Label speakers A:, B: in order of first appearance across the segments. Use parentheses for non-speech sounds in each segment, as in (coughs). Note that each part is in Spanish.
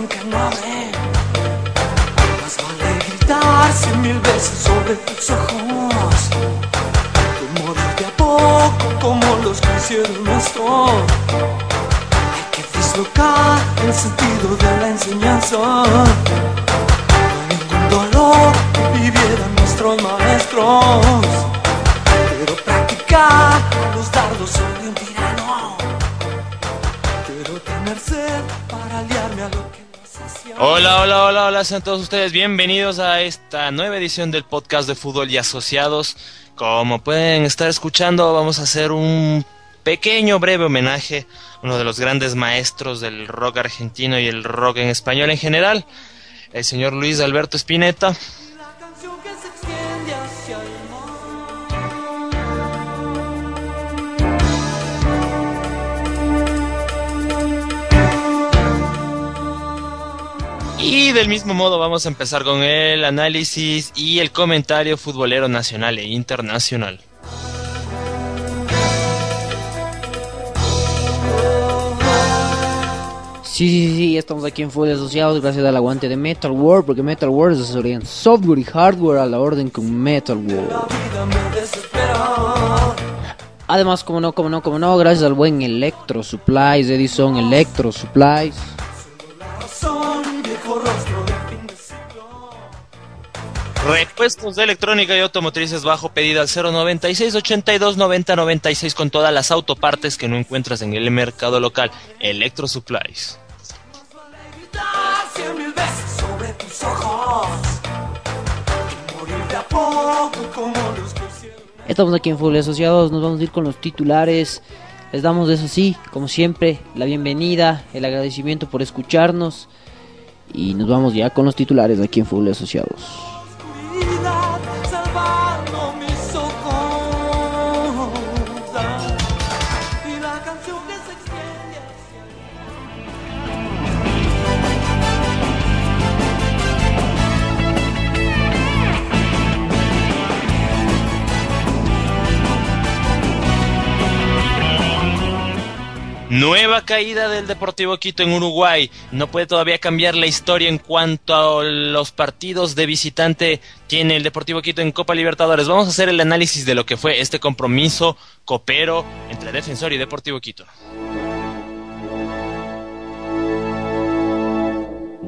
A: dicen. Más vale gritar cien mil veces sobre tus ojos. Como de a poco, como los que hicieron esto. Hay que dislocar el sentido de la enseñanza. Hay ningún dolor que vivieran nuestros maestros. Quiero practicar los dardos sobre un tirano. Quiero tener sed para aliarme a lo que.
B: Hola, hola, hola, hola, sean todos ustedes bienvenidos a esta nueva edición del podcast de fútbol y asociados. Como pueden estar escuchando, vamos a hacer un pequeño, breve homenaje a uno de los grandes maestros del rock argentino y el rock en español en general, el señor Luis Alberto Spinetta. Y del mismo modo vamos a empezar con el análisis y el comentario futbolero nacional e internacional.
C: Sí, sí, sí, estamos aquí en y Asociados gracias al aguante de Metal World, porque Metal World es asesoría en software y hardware a la orden con Metal World. Además, como no, como no, como no, gracias al buen Electro Supplies, Edison Electro Supplies.
B: Repuestos de electrónica y automotrices bajo pedida al 096 82 90 96 con todas las autopartes que no encuentras en el mercado local. Electro Supplies.
C: Estamos aquí en Fútbol y Asociados, nos vamos a ir con los titulares. Les damos eso sí, como siempre, la bienvenida, el agradecimiento por escucharnos. Y nos vamos ya con los titulares aquí en Fútbol Asociados.
B: Nueva caída del Deportivo Quito en Uruguay. No puede todavía cambiar la historia en cuanto a los partidos de visitante tiene el Deportivo Quito en Copa Libertadores. Vamos a hacer el análisis de lo que fue este compromiso copero entre Defensor y Deportivo Quito.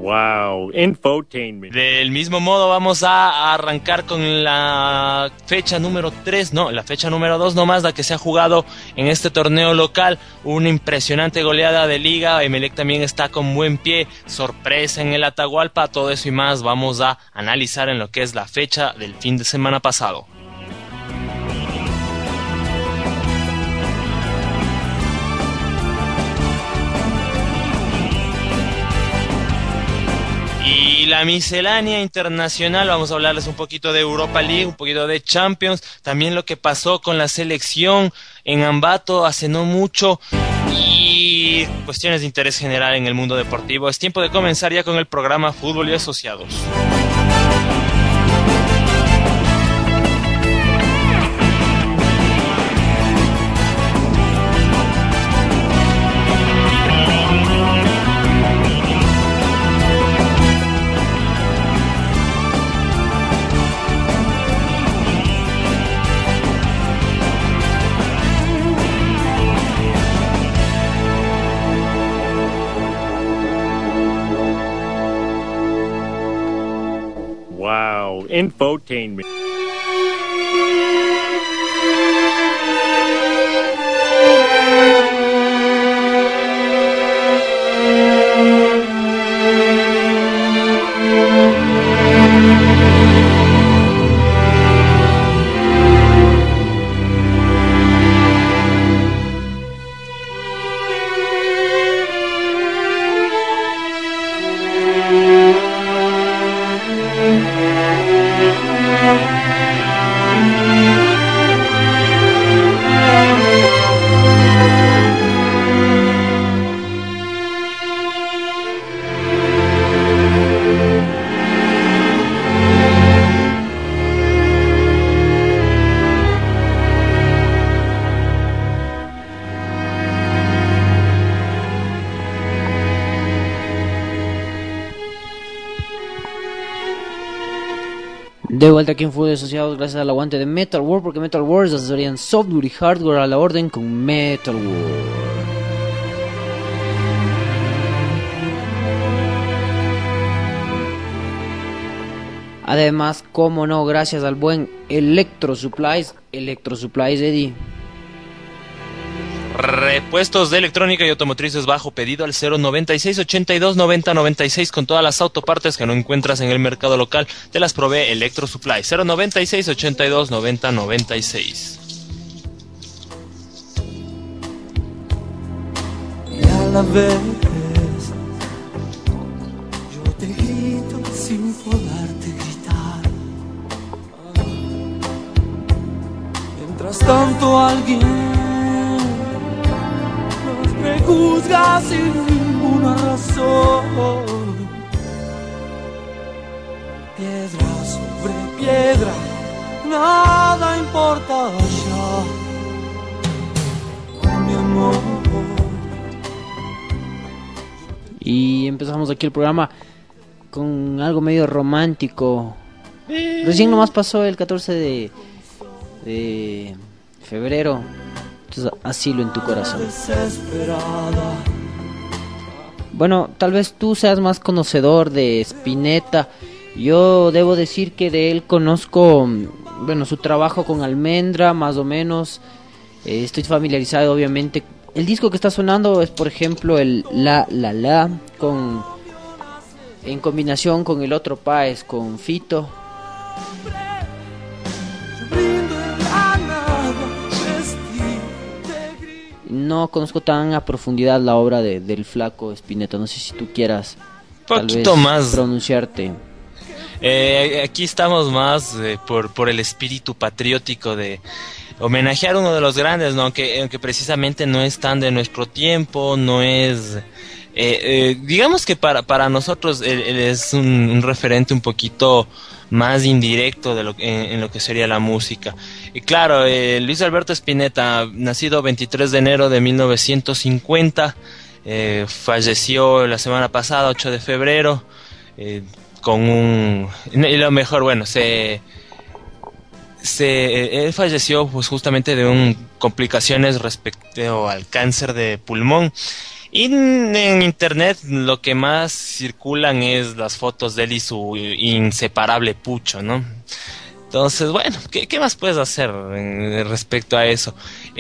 D: Wow, infotainment.
B: Del mismo modo vamos a arrancar con la fecha número 3, no, la fecha número 2 nomás, la que se ha jugado en este torneo local. Una impresionante goleada de liga, Emelec también está con buen pie, sorpresa en el Atahualpa, todo eso y más vamos a analizar en lo que es la fecha del fin de semana pasado. Y la miscelánea internacional, vamos a hablarles un poquito de Europa League, un poquito de Champions, también lo que pasó con la selección en Ambato hace no mucho y cuestiones de interés general en el mundo deportivo. Es tiempo de comenzar ya con el programa Fútbol y Asociados.
D: Infotainment.
C: De vuelta aquí en Food Asociados gracias al aguante de Metal War, porque Metal War es asesoría en software y hardware a la orden con Metal War. Además, como no, gracias al buen Electro Supplies, Electro Supplies Eddie.
B: Repuestos de electrónica y automotrices bajo pedido al 096 82 90 96 con todas las autopartes que no encuentras en el mercado local. Te las provee Electro Supply 096 82 90 96.
A: Y a la vez yo te grito sin poderte gritar. Mientras tanto alguien juzga sin ninguna razón. Piedra sobre piedra, nada importa ya. Mi amor.
C: Y empezamos aquí el programa con algo medio romántico. Recién nomás pasó el 14 de, de febrero. Asilo en tu corazón. Bueno, tal vez tú seas más conocedor de Spinetta. Yo debo decir que de él conozco, bueno, su trabajo con Almendra, más o menos. Eh, estoy familiarizado, obviamente. El disco que está sonando es, por ejemplo, el La La La, con, en combinación con el otro Paes, con Fito. No conozco tan a profundidad la obra de, del flaco Spinetta. No sé si tú quieras tal
B: Poquito
C: vez
B: más.
C: pronunciarte.
B: Eh, aquí estamos más eh, por, por el espíritu patriótico de homenajear a uno de los grandes, ¿no? aunque, aunque precisamente no es tan de nuestro tiempo, no es... eh, eh, digamos que para, para nosotros él, él es un, un referente un poquito más indirecto de lo, en, en lo que sería la música. Y claro, eh, Luis Alberto Spinetta, nacido 23 de enero de 1950, eh, falleció la semana pasada, 8 de febrero, eh, con un... Y lo mejor, bueno, se... se él falleció pues justamente de un complicaciones respecto al cáncer de pulmón. Y en internet lo que más circulan es las fotos de él y su inseparable pucho, ¿no? Entonces, bueno, ¿qué, qué más puedes hacer eh, respecto a eso?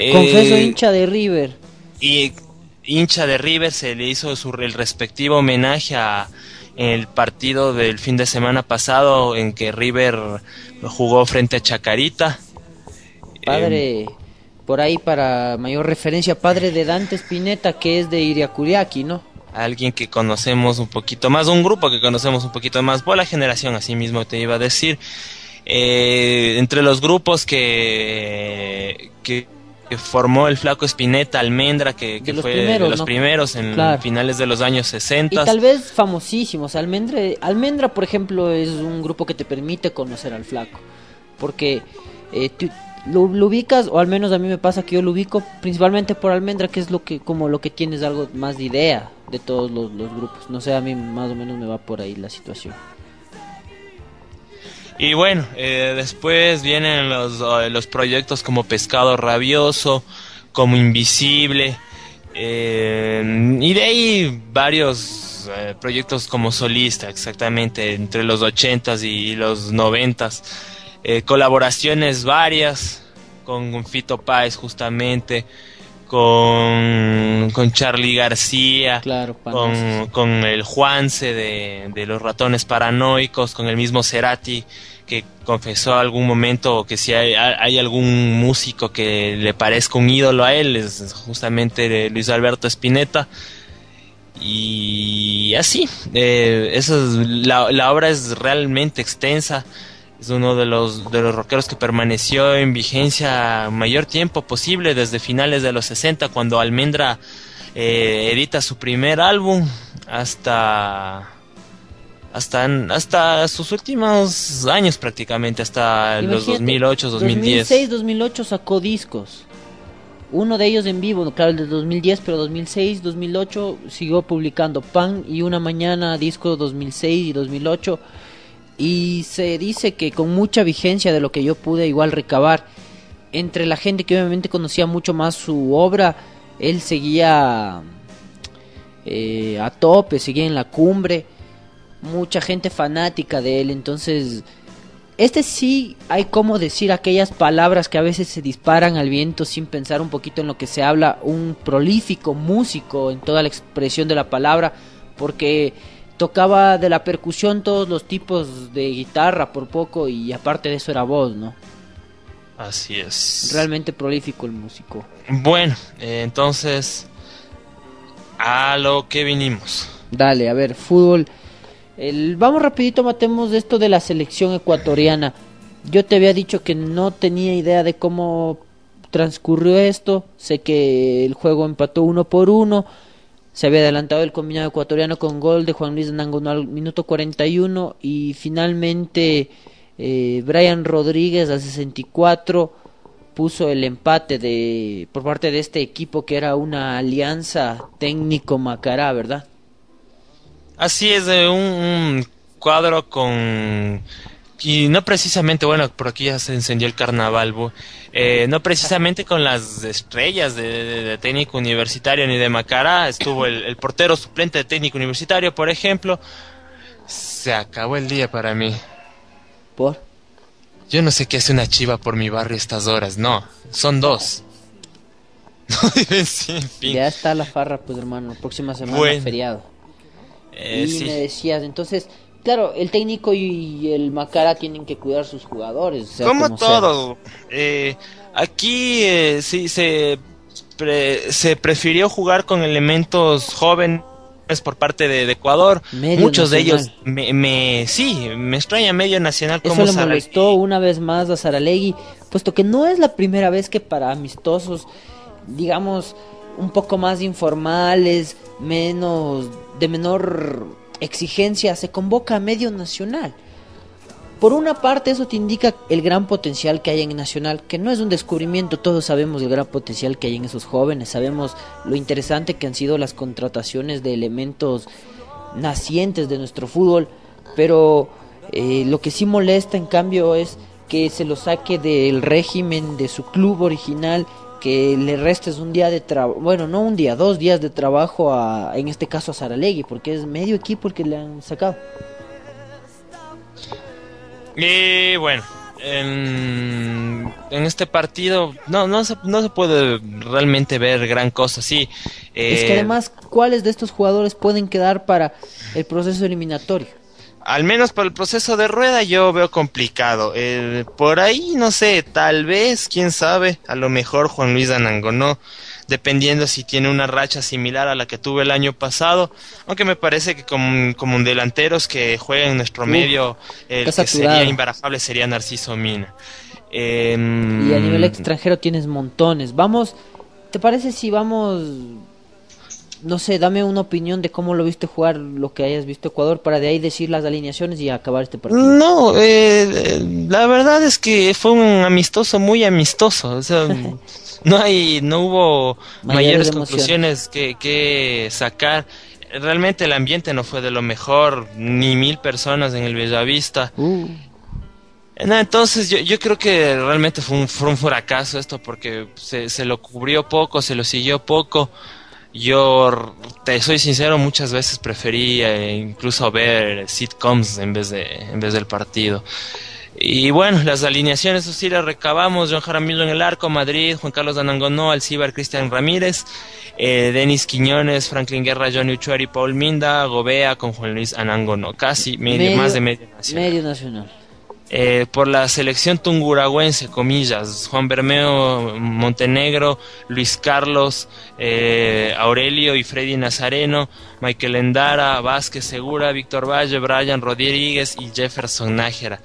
C: Confeso
B: Eh,
C: hincha de River.
B: y hincha de River se le hizo su, el respectivo homenaje a el partido del fin de semana pasado en que River jugó frente a Chacarita.
C: Padre, por ahí para mayor referencia, padre de Dante Spinetta, que es de Iriacuriaki, ¿no?
B: alguien que conocemos un poquito más, un grupo que conocemos un poquito más, por la generación, así mismo te iba a decir. Eh, entre los grupos que, que, que formó el flaco Spinetta, Almendra, que, que fue
C: primeros,
B: de los
C: ¿no?
B: primeros en
C: Claro.
B: finales de los años
C: Y
B: 60.
C: tal vez famosísimos. Almendra, Almendra, por ejemplo, es un grupo que te permite conocer al flaco. Porque eh, lo, ubicas, o al menos a mí me pasa que yo lo ubico principalmente por Almendra, que es lo que como lo que tienes algo más de idea de todos los, los grupos. No sé, a mí más o menos me va por ahí la situación.
B: Y bueno, eh, después vienen los, eh, los proyectos como Pescado Rabioso, como Invisible, eh, y de ahí varios eh, proyectos como solista, exactamente, entre los 80s y los 90s. Eh, colaboraciones varias con Fito Páez justamente, con, con Charlie García,
C: Claro,
B: con, con el Juanse de, de los ratones paranoicos, con el mismo Cerati que confesó algún momento que si hay, hay algún músico que le parezca un ídolo a él, es justamente Luis Alberto Spinetta. Y así, eh, eso es- la, la obra es realmente extensa. Es uno de los, de los rockeros que permaneció en vigencia mayor tiempo posible, desde finales de los 60, cuando Almendra eh, edita su primer álbum, hasta, hasta, hasta sus últimos años prácticamente, hasta los
C: Imagínate,
B: 2008, 2010.
C: 2006, 2008 sacó discos. Uno de ellos en vivo, claro, el de 2010, pero 2006, 2008 siguió publicando Pan y una mañana disco 2006 y 2008. Y se dice que con mucha vigencia de lo que yo pude igual recabar. Entre la gente que obviamente conocía mucho más su obra, él seguía eh, a tope, seguía en la cumbre, mucha gente fanática de él, entonces este sí hay como decir aquellas palabras que a veces se disparan al viento sin pensar un poquito en lo que se habla, un prolífico músico en toda la expresión de la palabra, porque tocaba de la percusión todos los tipos de guitarra por poco y aparte de eso era voz, ¿no?
B: Así es.
C: Realmente prolífico el músico.
B: Bueno, eh, entonces a lo que vinimos.
C: Dale, a ver, fútbol. El, vamos rapidito, matemos esto de la selección ecuatoriana. Yo te había dicho que no tenía idea de cómo transcurrió esto. Sé que el juego empató uno por uno. Se había adelantado el combinado ecuatoriano con gol de Juan Luis Nangono al minuto 41 y finalmente eh, Brian Rodríguez al 64 puso el empate de por parte de este equipo que era una alianza técnico Macará, ¿verdad?
B: Así es, de un, un cuadro con y no precisamente, bueno, por aquí ya se encendió el carnaval. Eh, no precisamente con las estrellas de, de- de técnico universitario ni de Macará, estuvo el, el portero suplente de técnico universitario, por ejemplo. Se acabó el día para mí.
C: Por
B: Yo no sé qué hace una chiva por mi barrio estas horas, no, son dos. (laughs) sí, en fin.
C: ya está la farra, pues hermano, próxima semana
B: Bueno.
C: feriado.
B: Eh,
C: y
B: sí.
C: me decías, entonces, claro, el técnico y el Macara tienen que cuidar sus jugadores. sea,
B: Como
C: como
B: todo. eh, aquí eh, sí se, pre- se prefirió jugar con elementos jóvenes por parte de, de Ecuador.
C: Medio
B: Muchos de ellos me, me sí, me extraña medio nacional
C: Eso
B: como
C: le
B: Saray-
C: molestó una vez más a Saralegui, puesto que no es la primera vez que para amistosos, digamos, un poco más informales, menos de menor exigencia, se convoca a medio nacional. Por una parte eso te indica el gran potencial que hay en Nacional, que no es un descubrimiento, todos sabemos el gran potencial que hay en esos jóvenes, sabemos lo interesante que han sido las contrataciones de elementos nacientes de nuestro fútbol, pero eh, lo que sí molesta en cambio es que se lo saque del régimen de su club original, que le restes un día de trabajo, bueno, no un día, dos días de trabajo a, en este caso a Saralegui, porque es medio equipo el que le han sacado.
B: Y bueno, en, en este partido no, no, se, no se puede realmente ver gran cosa, sí.
C: Es
B: eh,
C: que además, ¿cuáles de estos jugadores pueden quedar para el proceso eliminatorio?
B: Al menos para el proceso de rueda yo veo complicado. Eh, por ahí, no sé, tal vez, quién sabe, a lo mejor Juan Luis Anangonó, dependiendo si tiene una racha similar a la que tuve el año pasado, aunque me parece que como, como un delanteros que juega en nuestro medio, el que sería imbarajable sería Narciso Mina.
C: Y
B: Em,
C: a nivel extranjero tienes montones. Vamos, ¿te parece si vamos, no sé, dame una opinión de cómo lo viste jugar, lo que hayas visto Ecuador, para de ahí decir las alineaciones y acabar este partido?
B: No, eh, la verdad es que fue un amistoso muy amistoso. O sea, (laughs) no hay, no hubo
C: Mayores
B: conclusiones que, que sacar. Realmente el ambiente no fue de lo mejor, ni mil personas en el Bellavista.
C: Uh,
B: entonces yo, yo creo que realmente fue un, fue un fracaso esto porque se, se lo cubrió poco, se lo siguió poco. Yo, te soy sincero, muchas veces preferí eh, incluso ver sitcoms en vez, de, en vez del partido. Y bueno, las alineaciones, eso sí, las recabamos. John Jaramillo en el arco, Madrid, Juan Carlos Danangonó, Alcibar, Cristian Ramírez, eh, Denis Quiñones, Franklin Guerra, Johnny Uchuari, Paul Minda, Gobea con Juan Luis Anangonó. Casi medio,
C: Medio-
B: más de medio nacional.
C: medio nacional.
B: Eh, por la selección tunguragüense, comillas, Juan Bermeo Montenegro, Luis Carlos, eh, Aurelio y Freddy Nazareno, Michael Endara, Vázquez Segura, Víctor Valle, Brian Rodríguez y Jefferson Nájera.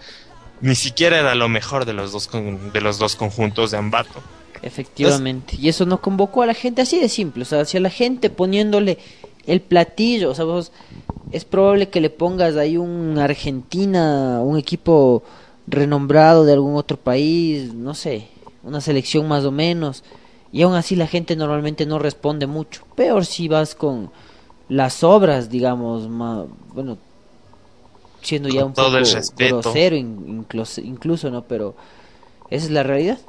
B: Ni siquiera era lo mejor de los dos, con- de los dos conjuntos de Ambato.
C: Efectivamente. Y eso no convocó a la gente así de simple. O sea, si a la gente poniéndole el platillo, o sea, vos es probable que le pongas ahí un Argentina, un equipo renombrado de algún otro país, no sé, una selección más o menos. Y aún así la gente normalmente no responde mucho. Peor si vas con las obras, digamos, ma- bueno, siendo ya un
B: todo
C: poco grosero in- incluso, incluso, ¿no? Pero esa es la realidad.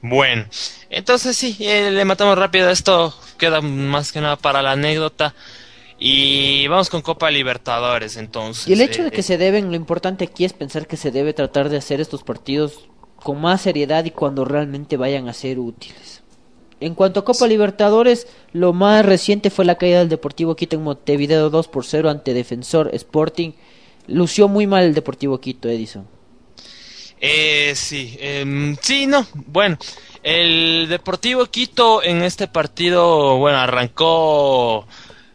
B: Bueno, entonces sí, eh, le matamos rápido esto, queda más que nada para la anécdota. Y vamos con Copa Libertadores entonces.
C: Y el hecho de
B: Eh,
C: que se deben, lo importante aquí es pensar que se debe tratar de hacer estos partidos con más seriedad y cuando realmente vayan a ser útiles. En cuanto a Copa Libertadores, lo más reciente fue la caída del Deportivo Quito en Montevideo 2 por 0 ante Defensor Sporting. Lució muy mal el Deportivo Quito, Edison.
B: Eh, sí, em, sí, no, bueno, el Deportivo Quito en este partido, bueno, arrancó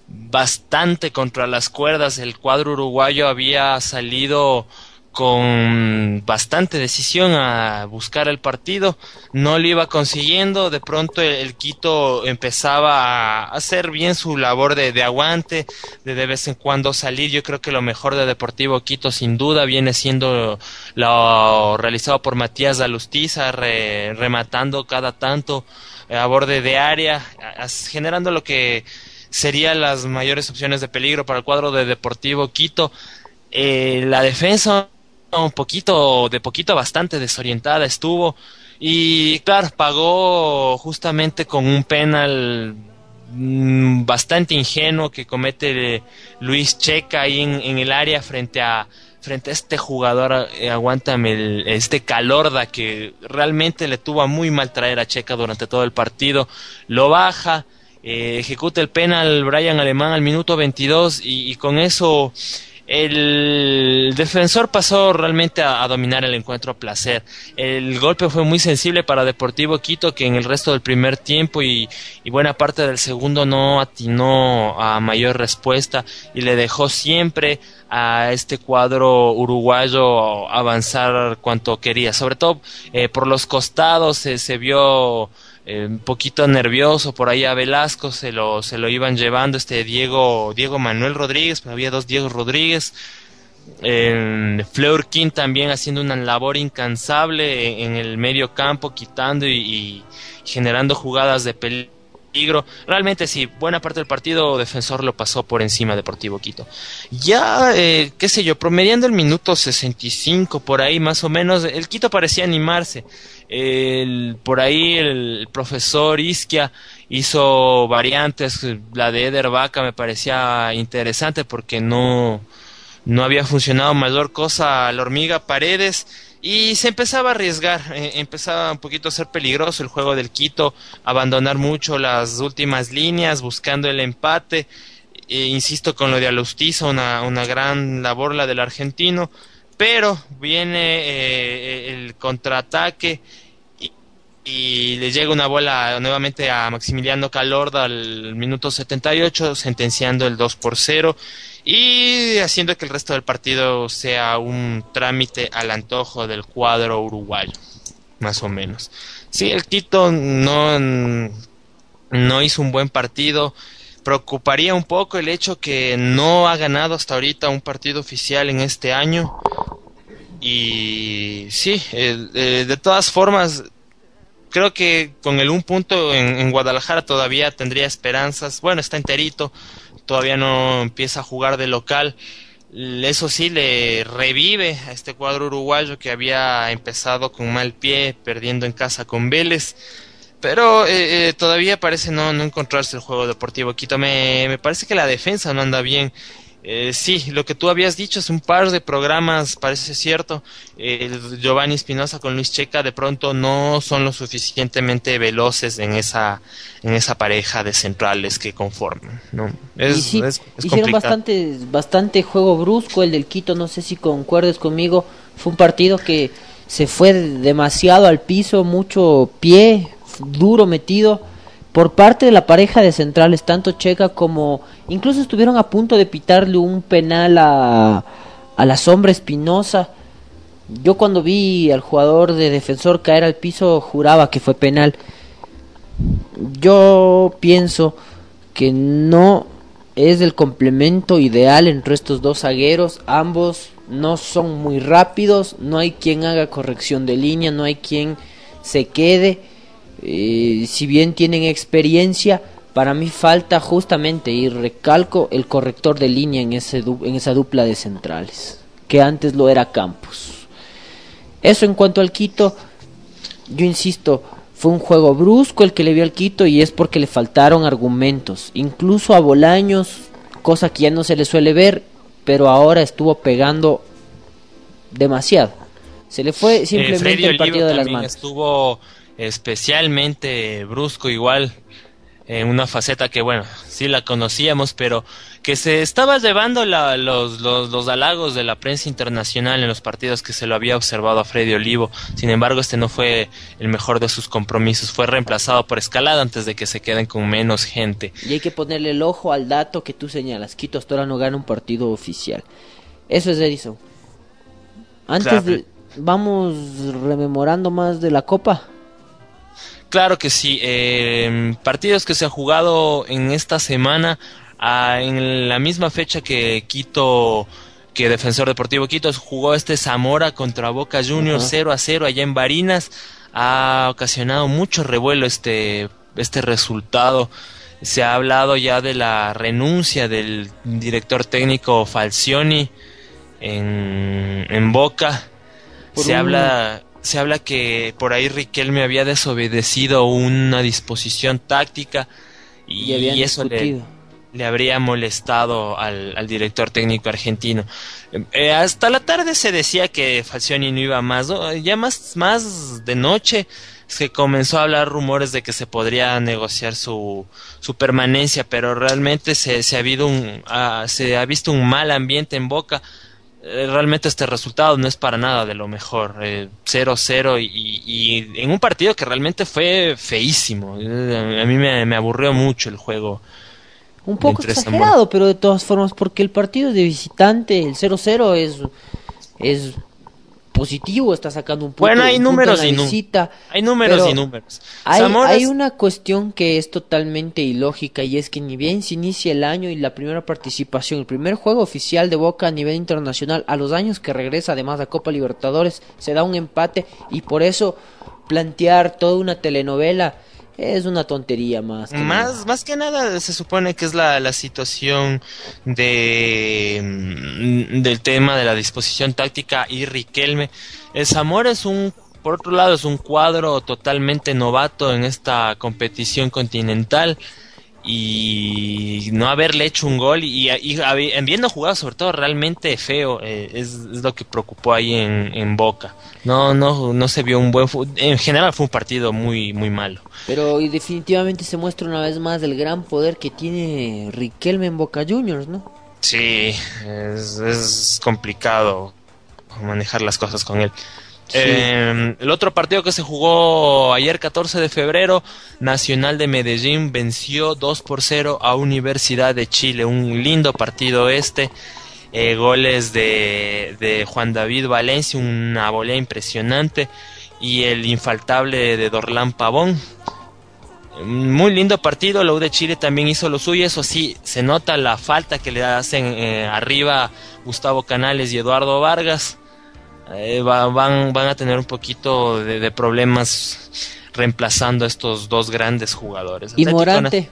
B: bastante contra las cuerdas, el cuadro uruguayo había salido con bastante decisión a buscar el partido, no lo iba consiguiendo, de pronto el, Quito empezaba a hacer bien su labor de, de aguante, de de vez en cuando salir, yo creo que lo mejor de Deportivo Quito sin duda viene siendo lo realizado por Matías Dalustiza, re- rematando cada tanto a borde de área, generando lo que serían las mayores opciones de peligro para el cuadro de Deportivo Quito. Eh, la defensa un poquito, de poquito bastante desorientada estuvo y claro, pagó justamente con un penal mm, bastante ingenuo que comete Luis Checa ahí en, en el área frente a frente a este jugador, eh, aguántame, el- este Calorda que realmente le tuvo a muy mal traer a Checa durante todo el partido, lo baja, eh, ejecuta el penal Brian Alemán al minuto 22 y, con eso el defensor pasó realmente a, dominar el encuentro a placer. El golpe fue muy sensible para Deportivo Quito que en el resto del primer tiempo y, buena parte del segundo no atinó a mayor respuesta y le dejó siempre a este cuadro uruguayo avanzar cuanto quería. Sobre todo eh, por los costados se vio eh, un poquito nervioso por ahí a Velasco se lo se lo iban llevando este Diego Diego Manuel Rodríguez pero había dos Diego Rodríguez eh, Fleur King también haciendo una labor incansable en, en el medio campo quitando y, y generando jugadas de peligro. Realmente sí buena parte del partido defensor lo pasó por encima Deportivo Quito. Ya eh, qué sé yo promediando el minuto 65 por ahí más o menos el Quito parecía animarse el, por ahí el profesor Isquia hizo variantes, la de Eder Vaca me parecía interesante porque no, no había funcionado mayor cosa la hormiga Paredes y se empezaba a arriesgar, eh, empezaba un poquito a ser peligroso el juego del Quito, abandonar mucho las últimas líneas, buscando el empate, eh, insisto con lo de Alustiza, una, una gran labor la del argentino, pero viene eh, el contraataque y, le llega una bola nuevamente a Maximiliano Calorda al minuto 78, sentenciando el 2 por 0 y haciendo que el resto del partido sea un trámite al antojo del cuadro uruguayo, más o menos. Sí, el Quito no, no hizo un buen partido. Preocuparía un poco el hecho que no ha ganado hasta ahorita un partido oficial en este año. Y sí, eh, de todas formas, creo que con el un punto en, en Guadalajara todavía tendría esperanzas. Bueno, está enterito, todavía no empieza a jugar de local. Eso sí, le revive a este cuadro uruguayo que había empezado con mal pie, perdiendo en casa con Vélez. Pero eh, eh, todavía parece no, no encontrarse el juego deportivo Quito. Me, me parece que la defensa no anda bien. Eh, sí, lo que tú habías dicho es un par de programas, parece cierto. Eh, Giovanni Espinosa con Luis Checa de pronto no son lo suficientemente veloces en esa, en esa pareja de centrales que conforman. ¿no? Es,
C: sí,
B: es- es
C: hicieron bastante, bastante juego brusco el del Quito, no sé si concuerdes conmigo, fue un partido que se fue demasiado al piso, mucho pie, duro metido por parte de la pareja de centrales, tanto Checa como incluso estuvieron a punto de pitarle un penal a, a la sombra Espinosa. Yo cuando vi al jugador de defensor caer al piso juraba que fue penal. Yo pienso que no es el complemento ideal entre estos dos zagueros. Ambos no son muy rápidos, no hay quien haga corrección de línea, no hay quien se quede. Eh, si bien tienen experiencia, Para mí falta justamente, y recalco, el corrector de línea en, ese du- en esa dupla de centrales, que antes lo era Campos. Eso en cuanto al Quito, yo insisto, fue un juego brusco el que le vio al Quito y es porque le faltaron argumentos, incluso a Bolaños, cosa que ya no se le suele ver, pero ahora estuvo pegando demasiado. Se le fue
B: Eh,
C: simplemente el
B: Olivo
C: partido de las manos.
B: estuvo especialmente brusco igual en una faceta que bueno sí la conocíamos pero que se estaba llevando la- los, los, los halagos de la prensa internacional en los partidos que se lo había observado a Freddy Olivo sin embargo este no fue el mejor de sus compromisos fue reemplazado por Escalada antes de que se queden con menos gente
C: Y hay que ponerle el ojo al dato que tú señalas. Quito hasta ahora no gana un partido oficial. Eso es Edison. Antes
B: Claro.
C: de... Vamos rememorando más de la Copa.
B: Claro que sí. eh, partidos que se ha jugado en esta semana, ah, en la misma fecha que Quito, que Defensor Deportivo Quito jugó este Zamora contra Boca Juniors
C: Ajá.
B: 0 a 0 allá en Barinas. Ha ocasionado mucho revuelo este, este resultado. Se ha hablado ya de la renuncia del director técnico Falcioni en, en Boca.
C: Por
B: Se
C: un-
B: habla se habla que por ahí Riquelme había desobedecido una disposición táctica y, eso le, habría molestado al, al director técnico argentino. Eh, eh, hasta la tarde se decía que Falcioni no iba más, ¿no? ya más, más de noche se comenzó a hablar rumores de que se podría negociar su, su permanencia, pero realmente se, se ha habido un, ah, se ha visto un mal ambiente en Boca. Eh, realmente este resultado no es para nada de lo mejor. eh, 0-0 y, y en un partido que realmente fue feísimo. Eh, a mí me, me aburrió mucho el juego.
C: Un poco exagerado, pero de todas formas, porque el partido de visitante, el 0-0 es, es positivo, está sacando un punto.
B: Bueno, hay números y
C: visita.
B: Hay números y números.
C: Hay,
B: Zamora
C: hay
B: es-
C: una cuestión que es totalmente ilógica y es que ni bien se inicia el año y la primera participación, el primer juego oficial de Boca a nivel internacional, a los años que regresa además a Copa Libertadores, se da un empate y por eso plantear toda una telenovela es una tontería más. que nada.
B: Más, más que nada se supone que es la, la situación de mm, del tema de la disposición táctica y Riquelme. El Zamora es un, por otro lado, es un cuadro totalmente novato en esta competición continental y no haberle hecho un gol y, y habiendo jugado sobre todo realmente feo eh, es, es lo que preocupó ahí en, en Boca. No, no, no se vio un buen en general fue un partido muy, muy malo.
C: Pero y definitivamente se muestra una vez más el gran poder que tiene Riquelme en Boca Juniors, ¿no?
B: Sí, es, es complicado manejar las cosas con él. Eh, el otro partido que se jugó ayer 14 de febrero, Nacional de Medellín venció 2 por 0 a Universidad de Chile. Un lindo partido este. Eh, goles de, de Juan David Valencia, una volea impresionante. Y el infaltable de Dorlán Pavón. Muy lindo partido, la U de Chile también hizo lo suyo, eso sí, se nota la falta que le hacen eh, arriba Gustavo Canales y Eduardo Vargas. Eh, va- van, van a tener un poquito de, de problemas reemplazando a estos dos grandes jugadores.
C: Y
B: Atlético
C: Morante,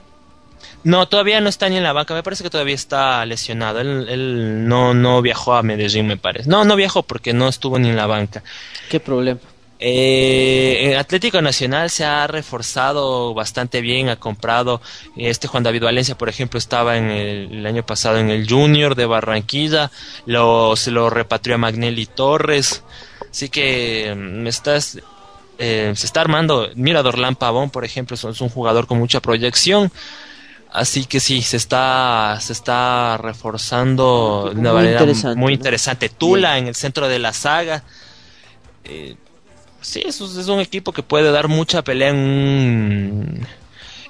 B: no, todavía no está ni en la banca. Me parece que todavía está lesionado. Él, él no, no viajó a Medellín, me parece. No, no viajó porque no estuvo ni en la banca.
C: qué problema.
B: Eh, Atlético Nacional se ha reforzado bastante bien, ha comprado este Juan David Valencia, por ejemplo, estaba en el, el año pasado en el Junior de Barranquilla, lo, se lo repatrió a Magnelli Torres, así que mm, estás, eh, se está armando, mira Dorlán Pavón, por ejemplo, es un jugador con mucha proyección, así que sí, se está, se está reforzando de una manera
C: interesante,
B: muy
C: ¿no?
B: interesante. Tula en el centro de la saga. Eh, sí, es, es un equipo que puede dar mucha pelea en un,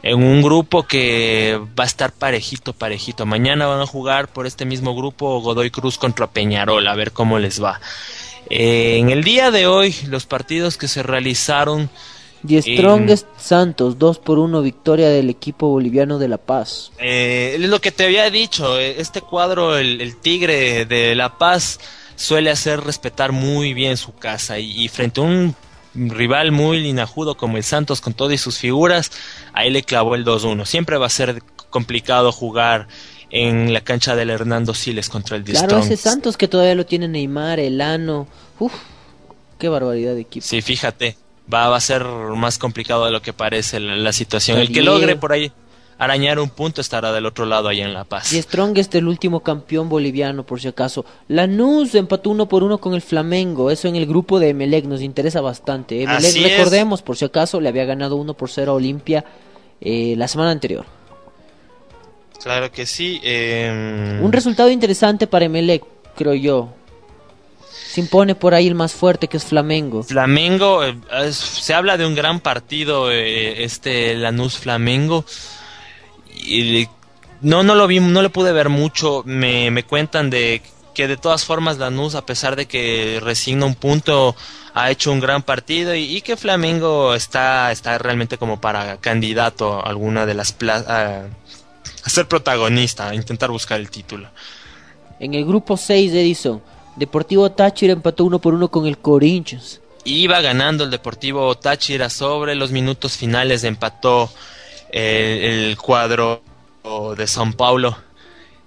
B: en un grupo que va a estar parejito, parejito. Mañana van a jugar por este mismo grupo Godoy Cruz contra Peñarol, a ver cómo les va. Eh, en el día de hoy, los partidos que se realizaron,
C: The Strongest Santos, 2 por 1 victoria del equipo boliviano de La Paz.
B: eh, es lo que te había dicho, eh, este cuadro, el, el Tigre de La Paz, suele hacer respetar muy bien su casa y, y frente a un rival muy linajudo como el Santos con todo y sus figuras, ahí le clavó el 2-1. Siempre va a ser complicado jugar en la cancha del Hernando Siles contra el
C: Claro, ese Santos que todavía lo tiene Neymar, Elano. Uf, qué barbaridad de equipo.
B: Sí, fíjate, va, va a ser más complicado de lo que parece la, la situación. El que logre por ahí arañar un punto estará del otro lado allá en La Paz.
C: Y Strong es el último campeón boliviano, por si acaso. Lanús empató uno por uno con el Flamengo. Eso en el grupo de Emelec nos interesa bastante. Emelec, recordemos, por si acaso, le había ganado uno por cero a Olimpia eh, la semana anterior.
B: Claro que sí. Eh...
C: Un resultado interesante para Emelec, creo yo. Se impone por ahí el más fuerte que es Flamengo.
B: Flamengo, eh, se habla de un gran partido, eh, este Lanús Flamengo y no, no lo vi, no lo pude ver mucho. Me, me cuentan de que de todas formas Lanús, a pesar de que resigna un punto, ha hecho un gran partido y, que Flamengo está, está realmente como para candidato a alguna de las plazas, a, ser protagonista, a intentar buscar el título.
C: En el grupo 6, Edison, Deportivo Táchira empató uno por uno con el Corinthians.
B: Iba ganando el Deportivo Táchira sobre los minutos finales, empató el, cuadro de San Paulo.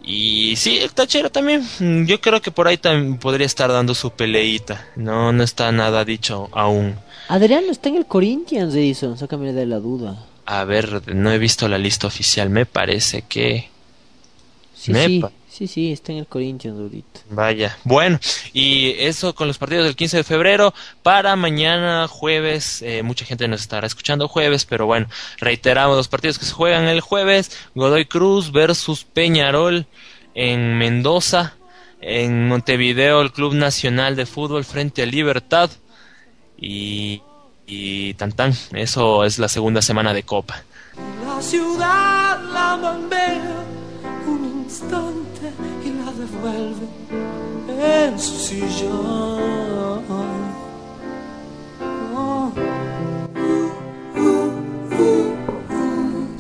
B: Y sí, el Tachera también. Yo creo que por ahí también podría estar dando su peleita. No, no está nada dicho aún.
C: Adriano está en el Corinthians, Edison. Sácame de la duda.
B: A ver, no he visto la lista oficial. Me parece que.
C: Sí, sí. Sí, sí, está en el Corinthians ahorita.
B: Vaya. Bueno, y eso con los partidos del 15 de febrero. Para mañana, jueves, eh, mucha gente nos estará escuchando jueves, pero bueno, reiteramos los partidos que se juegan el jueves. Godoy Cruz versus Peñarol en Mendoza. En Montevideo, el Club Nacional de Fútbol frente a Libertad. Y, y tan tan, eso es la segunda semana de Copa.
A: La ciudad la un instante en su sillón.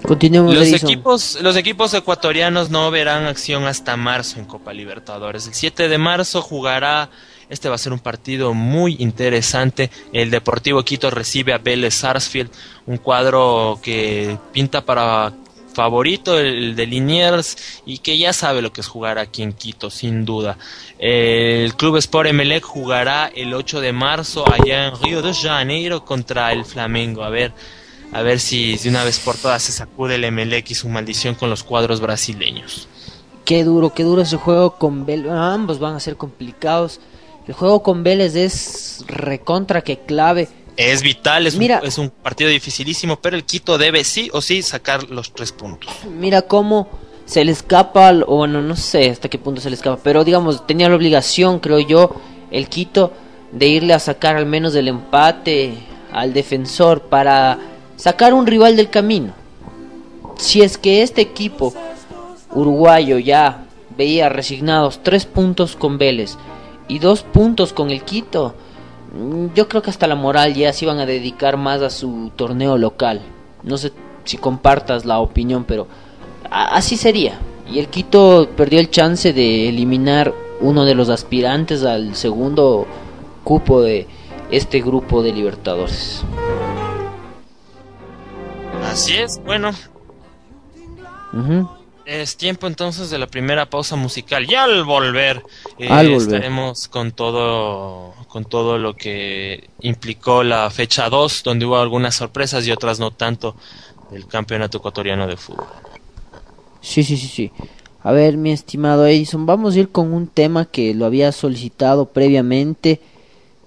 C: Continuemos,
B: los equipos, los equipos ecuatorianos no verán acción hasta marzo en Copa Libertadores. El 7 de marzo jugará, este va a ser un partido muy interesante. El Deportivo Quito recibe a Vélez Sarsfield, un cuadro que pinta para favorito, el de Liniers, y que ya sabe lo que es jugar aquí en Quito, sin duda. El Club Sport Emelec jugará el 8 de marzo allá en Río de Janeiro contra el Flamengo. A ver, a ver si de una vez por todas se sacude el Emelec y su maldición con los cuadros brasileños.
C: Qué duro, qué duro ese juego con Vélez. Ambos van a ser complicados. El juego con Vélez es recontra que clave
B: es vital, es, un, es un partido dificilísimo, pero el Quito debe sí o sí sacar los tres puntos.
C: Mira cómo se le escapa, o bueno, no sé hasta qué punto se le escapa, pero digamos, tenía la obligación, creo yo, el Quito de irle a sacar al menos el empate al defensor para sacar un rival del camino. Si es que este equipo uruguayo ya veía resignados tres puntos con Vélez y dos puntos con el Quito, yo creo que hasta la moral ya se iban a dedicar más a su torneo local. No sé si compartas la opinión, pero así sería. Y el Quito perdió el chance de eliminar uno de los aspirantes al segundo cupo de este grupo de Libertadores.
B: Así es, bueno. Es tiempo entonces de la primera pausa musical. Y al volver, eh, estaremos con todo, con todo lo que implicó la fecha 2, donde hubo algunas sorpresas y otras no tanto del campeonato ecuatoriano de fútbol.
C: Sí, sí, sí, sí. A ver, mi estimado Edison, vamos a ir con un tema que lo había solicitado previamente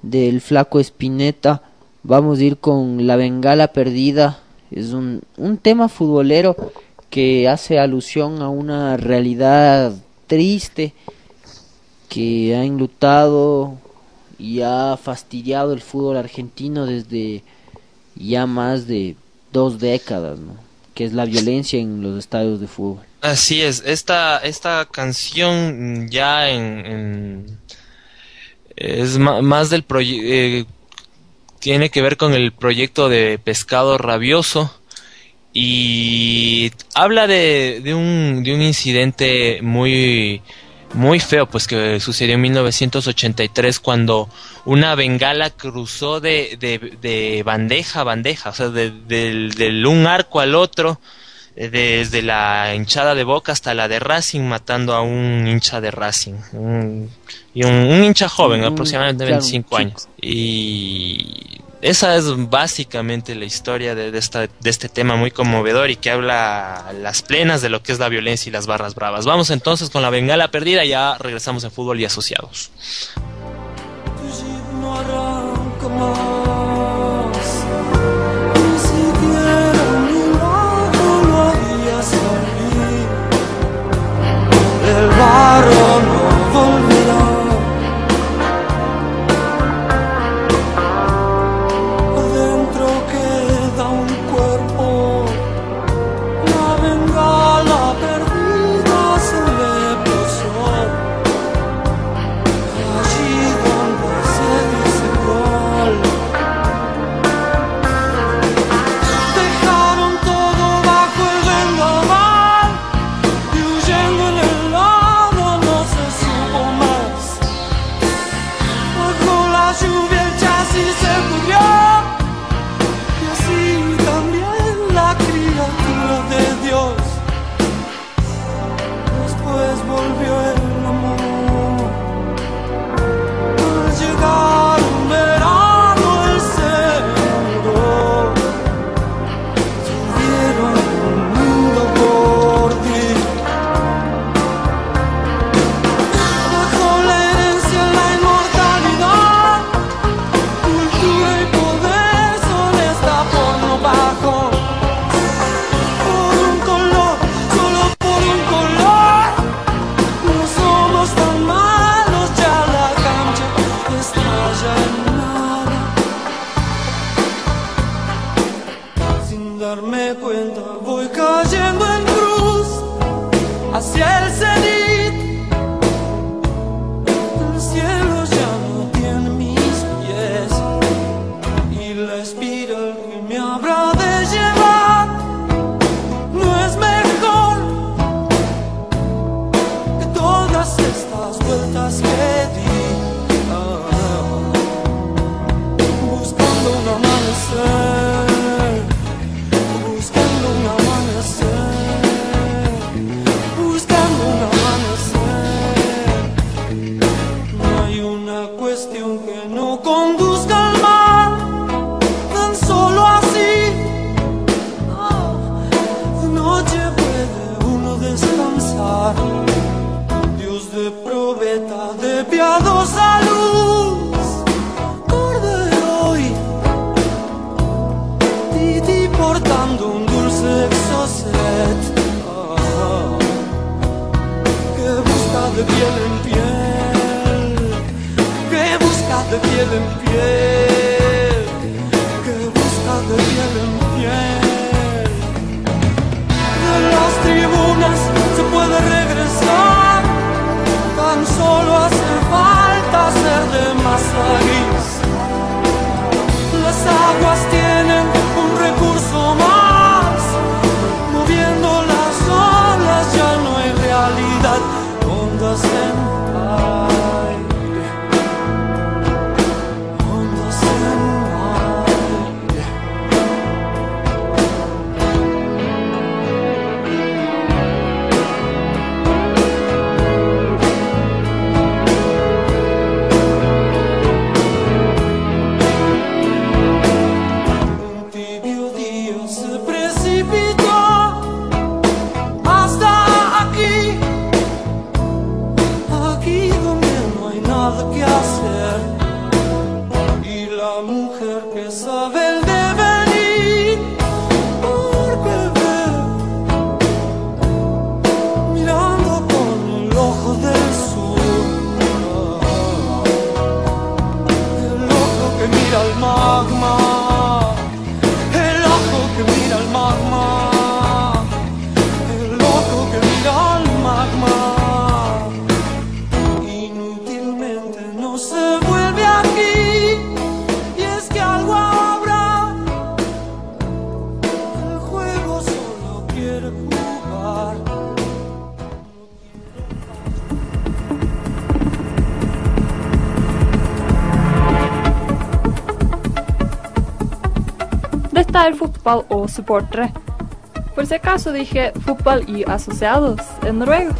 C: del flaco Espineta. Vamos a ir con La Bengala Perdida. Es un, un tema futbolero que hace alusión a una realidad triste que ha enlutado y ha fastidiado el fútbol argentino desde ya más de dos décadas, ¿no? que es la violencia en los estadios de fútbol.
B: Así es, esta, esta canción ya en, es más del proyecto, eh, tiene que ver con el proyecto de Pescado Rabioso, y habla de, de, un, de un incidente muy
A: muy feo, pues que sucedió en 1983 cuando una bengala cruzó de, de, de bandeja a bandeja, o sea, de, del un arco al otro, eh, desde la hinchada de Boca hasta la de Racing, matando a un hincha de Racing, un, y un, hincha joven, aproximadamente de 25 años. Y esa es básicamente la historia de, esta, de este tema muy conmovedor y que habla a las plenas de lo que es la violencia y las barras bravas. Vamos entonces con la bengala perdida ya regresamos en fútbol y asociados.
E: El
F: fútbol o supportre. Por si acaso dije fútbol y asociados en noruego.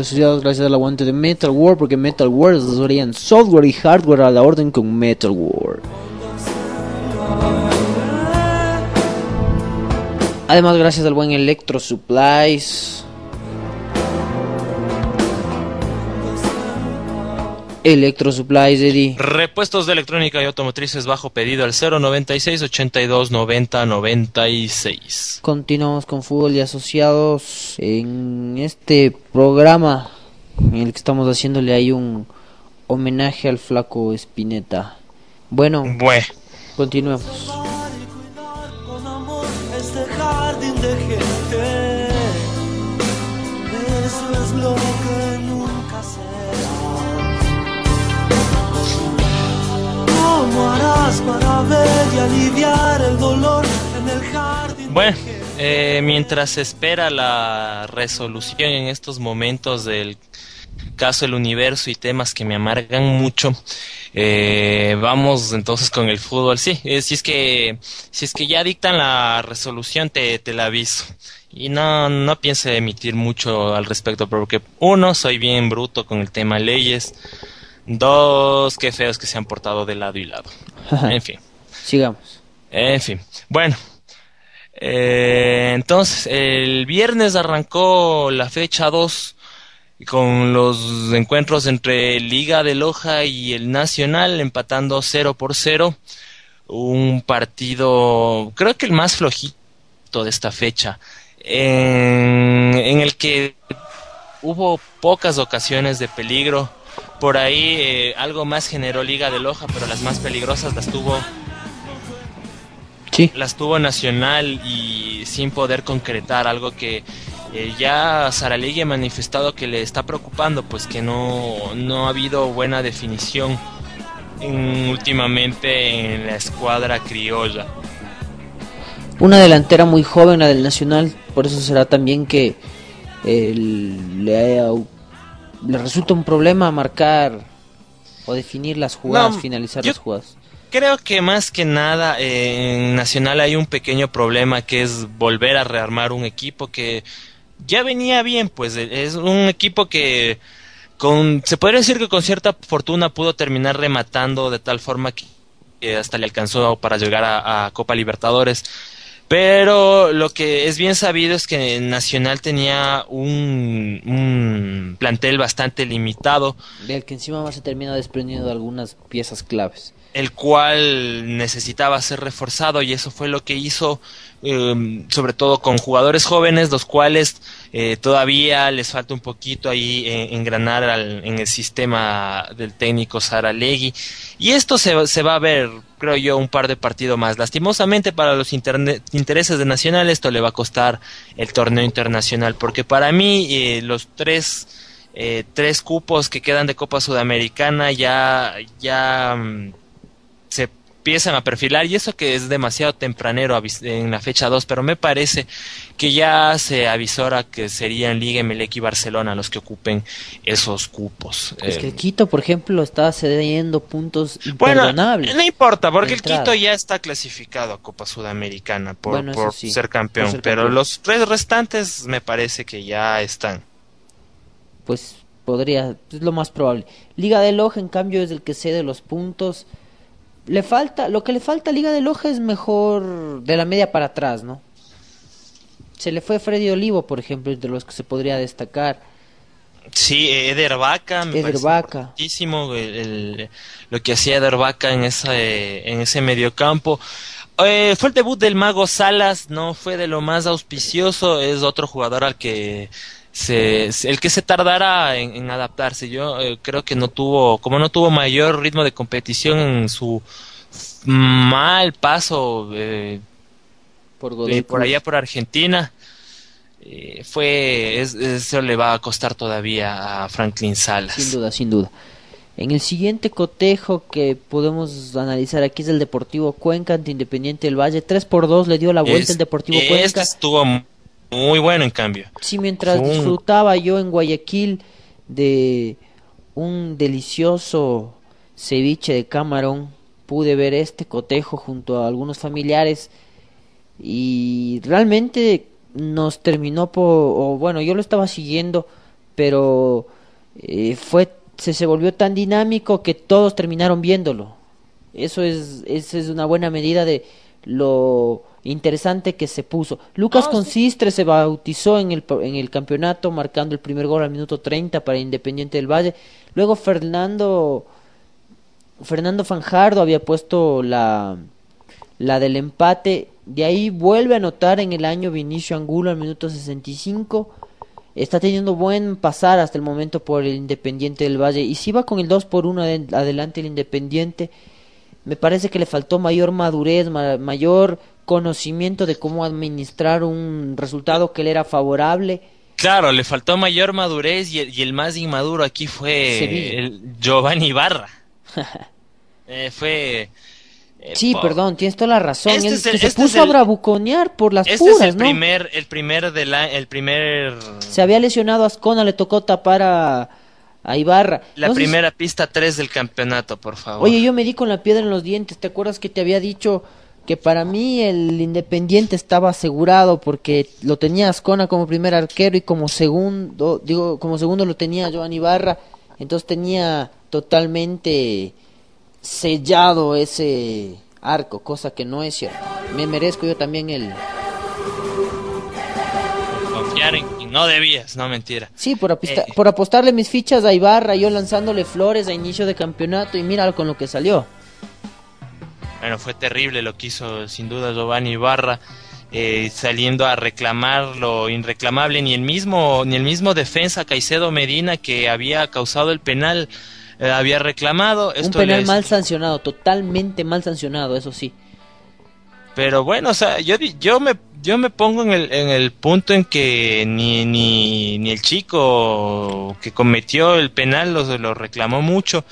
C: Gracias al aguante de Metal War, porque Metal War asesorían software y hardware a la orden con Metal War. Además, gracias al buen Electro Supplies. Electro Supplies, Eddie.
B: Repuestos de electrónica y automotrices bajo pedido al 096 82 90 96.
C: Continuamos con Fútbol y Asociados. En este programa en el que estamos haciéndole ahí un homenaje al flaco Spinetta. Bueno,
B: Bueno,
C: continuemos.
A: Amar y cuidar con amor este jardín de gente. Eso es lo que ¿Cómo harás para ver y aliviar el dolor en el jardín
B: bueno eh, mientras se espera la resolución en estos momentos del caso del universo y temas que me amargan mucho, eh, vamos entonces con el fútbol. Sí, eh, si es que si es que ya dictan la resolución, te, te la aviso. Y no, no piense emitir mucho al respecto, porque uno, soy bien bruto con el tema leyes. Dos, qué feos que se han portado de lado y lado. En fin.
C: Sigamos.
B: En fin, bueno. Eh, entonces, el viernes arrancó la fecha 2 con los encuentros entre Liga de Loja y el Nacional empatando 0 por 0. Un partido, creo que el más flojito de esta fecha, en, en el que hubo pocas ocasiones de peligro. Por ahí eh, algo más generó Liga de Loja, pero las más peligrosas las tuvo
C: Sí.
B: las tuvo Nacional y sin poder concretar algo que eh, ya Saralegui ha manifestado que le está preocupando, pues que no, no ha habido buena definición en- últimamente en la escuadra criolla.
C: Una delantera muy joven, la del Nacional, por eso será también que eh, le, le resulta un problema marcar o definir las jugadas,
B: No,
C: finalizar las jugadas.
B: Creo que más que nada eh, en Nacional hay un pequeño problema que es volver a rearmar un equipo que ya venía bien, pues eh, es un equipo que con se podría decir que con cierta fortuna pudo terminar rematando de tal forma que, que hasta le alcanzó para llegar a, a Copa Libertadores. Pero lo que es bien sabido es que Nacional tenía un, plantel bastante limitado
C: Del que encima más se termina desprendiendo de algunas piezas claves.
B: El cual necesitaba ser reforzado y eso fue lo que hizo eh, sobre todo con jugadores jóvenes los cuales eh, todavía les falta un poquito ahí eh, engranar al- en el sistema del técnico Saralegui y esto se, se va a ver creo yo un par de partidos más. Lastimosamente para los intereses de Nacional esto le va a costar el torneo internacional porque para mí eh, los tres eh, tres cupos que quedan de Copa Sudamericana ya ya mm, se empiezan a perfilar y eso que es demasiado tempranero en la fecha 2, pero me parece que ya se avisora que serían Liga Emelec y Barcelona los que ocupen esos cupos.
C: Es
B: Eh,
C: que Quito, por ejemplo, está cediendo puntos
B: bueno,
C: imperdonables.
B: no importa, porque el. Quito ya está clasificado a Copa Sudamericana por,
C: Bueno, eso
B: por
C: sí,
B: ser campeón,
C: por ser
B: pero
C: campeón.
B: los tres restantes me parece que ya están.
C: Pues podría, es lo más probable. Liga de Loja, en cambio, es el que cede los puntos. Le falta, lo que le falta a Liga de Loja es mejor de la media para atrás, ¿no? Se le fue Freddy Olivo, por ejemplo, de los que se podría destacar.
B: Sí, Eder Vaca. me
C: Eder Vaca.
B: muchísimo el- el- lo que hacía Eder Vaca en, esa, eh, en ese mediocampo. Eh, fue el debut del Mago Salas, no fue de lo más auspicioso, es otro jugador al que se, el que se tardará en, en adaptarse. Yo eh, creo que no tuvo, como no tuvo mayor ritmo de competición en su mal paso eh,
C: Por
B: eh, por allá por Argentina, eh, fue, es- eso le va a costar todavía a Franklin Salas.
C: Sin duda, sin duda. En el siguiente cotejo que podemos analizar aquí es el Deportivo Cuenca ante Independiente del Valle. 3 por 2 le dio la vuelta
B: Es-
C: el Deportivo
B: este
C: Cuenca.
B: estuvo muy bueno en cambio.
C: Sí, mientras
B: un-
C: disfrutaba yo en Guayaquil de un delicioso ceviche de camarón, pude ver este cotejo junto a algunos familiares y realmente nos terminó por, o bueno, yo lo estaba siguiendo, pero eh, fue se, se volvió tan dinámico que todos terminaron viéndolo. Eso es, esa es una buena medida de lo interesante que se puso. Lucas
B: sí.
C: Consistre se bautizó en el, en el campeonato marcando el primer gol al minuto 30 para Independiente del Valle. Luego Fernando Fernando Fanjardo había puesto la, la del empate. De ahí vuelve a anotar en el año Vinicio Angulo al minuto 65. Está teniendo buen pasar hasta el momento por el Independiente del Valle. Y si va con el 2 por 1 adelante el Independiente, me parece que le faltó mayor madurez, ma- mayor conocimiento de cómo administrar un resultado que le era favorable.
B: Claro, le faltó mayor madurez y el, y el más inmaduro aquí fue el Giovanni Ibarra. (laughs) Eh, fue... eh,
C: Sí,
B: po-
C: perdón, tienes toda la razón.
B: Este
C: Él
B: es el-
C: que se
B: este es
C: puso a bravuconear por las
B: Este
C: puras,
B: es el
C: ¿no?
B: primer, el primer de la, el primer,
C: Se había lesionado a Ascona, le tocó tapar a, a Ibarra.
B: la primera pista 3 del campeonato, por favor.
C: Oye, yo me di con la piedra en los dientes. ¿Te acuerdas que te había dicho que para mí el Independiente estaba asegurado porque lo tenía Ascona como primer arquero y como segundo, digo, como segundo lo tenía Joan Ibarra, entonces tenía totalmente sellado ese arco, cosa que no es cierto. Me merezco yo también el
B: Confiar en quien no debías, no mentira.
C: Sí, por, apista-
B: Eh.
C: por apostarle mis fichas a Ibarra, yo lanzándole flores a inicio de campeonato y mira con lo que salió.
B: Bueno, fue terrible lo que hizo sin duda Giovanni Ibarra, eh, saliendo a reclamar lo irreclamable, ni el mismo, ni el mismo defensa Caicedo Medina que había causado el penal eh, había reclamado.
C: Un
B: Esto
C: penal
B: les-
C: mal sancionado, totalmente mal sancionado, eso sí.
B: Pero bueno, o sea, yo, yo me yo me pongo en el, en el punto en que ni, ni, ni el chico que cometió el penal lo, lo reclamó mucho.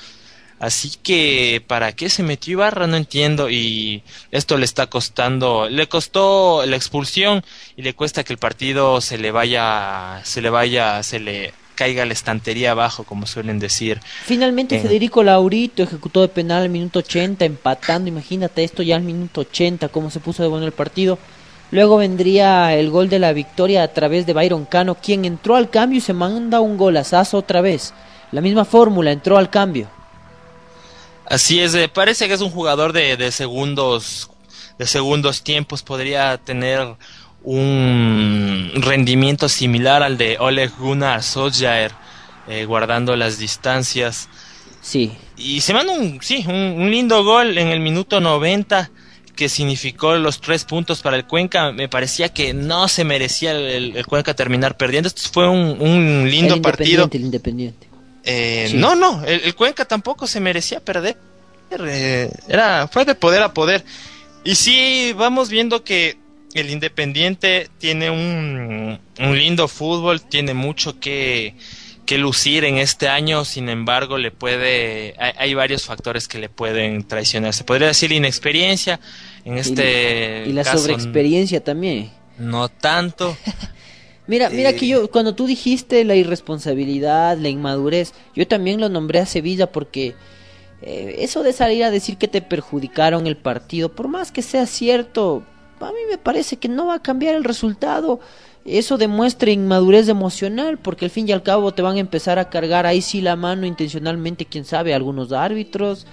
B: Así que, ¿para qué se metió Ibarra? No entiendo. Y esto le está costando, le costó la expulsión y le cuesta que el partido se le vaya, se le vaya, se le caiga la estantería abajo, como suelen decir.
C: Finalmente
B: Eh.
C: Federico Laurito ejecutó de penal al minuto 80, empatando, imagínate esto ya al minuto 80, cómo se puso de bueno el partido. Luego vendría el gol de la victoria a través de Byron Cano, quien entró al cambio y se manda un golazazo otra vez. La misma fórmula, entró al cambio.
B: Así es, eh, parece que es un jugador de, de segundos de segundos tiempos, podría tener un rendimiento similar al de Oleg Gunnar Solskjaer, eh, guardando las distancias.
C: Sí,
B: Y se manda un, sí, un, un lindo gol en el minuto 90 que significó los tres puntos para el Cuenca. Me parecía que no se merecía el, Cuenca terminar perdiendo. Esto fue un, un lindo
C: el
B: partido.
C: Independiente, el Independiente.
B: Eh,
C: Sí.
B: No, no, el, el Cuenca tampoco se merecía perder. Eh, era, fue de poder a poder. Y sí, vamos viendo que el Independiente tiene un, un lindo fútbol, tiene mucho que, que lucir en este año, sin embargo, le puede, hay, hay varios factores que le pueden traicionar. Se podría decir inexperiencia, en este
C: y la
B: caso,
C: sobreexperiencia también.
B: no tanto. (laughs)
C: Mira, mira
B: Eh,
C: que yo, cuando tú dijiste la irresponsabilidad, la inmadurez, yo también lo nombré a Sevilla porque eh, eso de salir a decir que te perjudicaron el partido, por más que sea cierto, a mí me parece que no va a cambiar el resultado. eso demuestra inmadurez emocional, porque al fin y al cabo te van a empezar a cargar ahí sí la mano intencionalmente, quién sabe, algunos árbitros,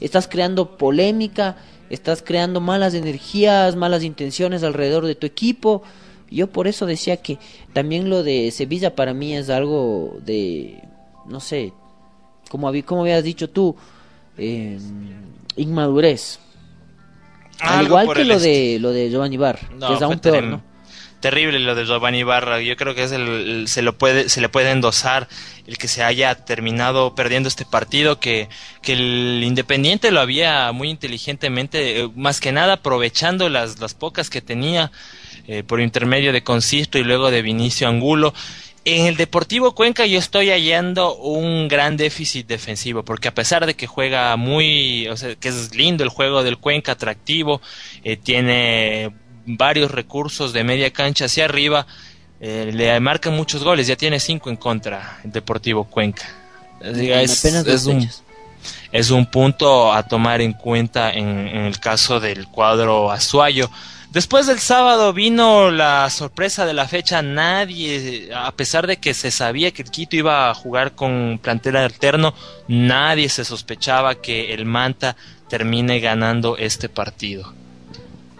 C: estás creando polémica, estás creando malas energías, malas intenciones alrededor de tu equipo. Yo por eso decía que también lo de Sevilla para mí es algo de, no sé, como, como habías dicho tú, eh, inmadurez. Al igual que lo de, lo de Giovanni Bar, que es aún peor, ¿no?
B: terrible lo de Giovanni Barra. Yo creo que es el, se lo puede se le puede endosar el que se haya terminado perdiendo este partido que, que el Independiente lo había muy inteligentemente eh, más que nada aprovechando las las pocas que tenía eh, por intermedio de Consisto y luego de Vinicio Angulo. En el Deportivo Cuenca yo estoy hallando un gran déficit defensivo, porque a pesar de que juega muy, o sea, que es lindo el juego del Cuenca, atractivo, eh, tiene varios recursos de media cancha hacia arriba, eh, le marcan muchos goles, ya tiene cinco en contra el Deportivo Cuenca. Es, es, un, es, un, punto a tomar en cuenta en, en el caso del cuadro Azuayo. Después del sábado vino la sorpresa de la fecha. Nadie, a pesar de que se sabía que el Quito iba a jugar con plantel alterno, nadie se sospechaba que el Manta termine ganando este partido.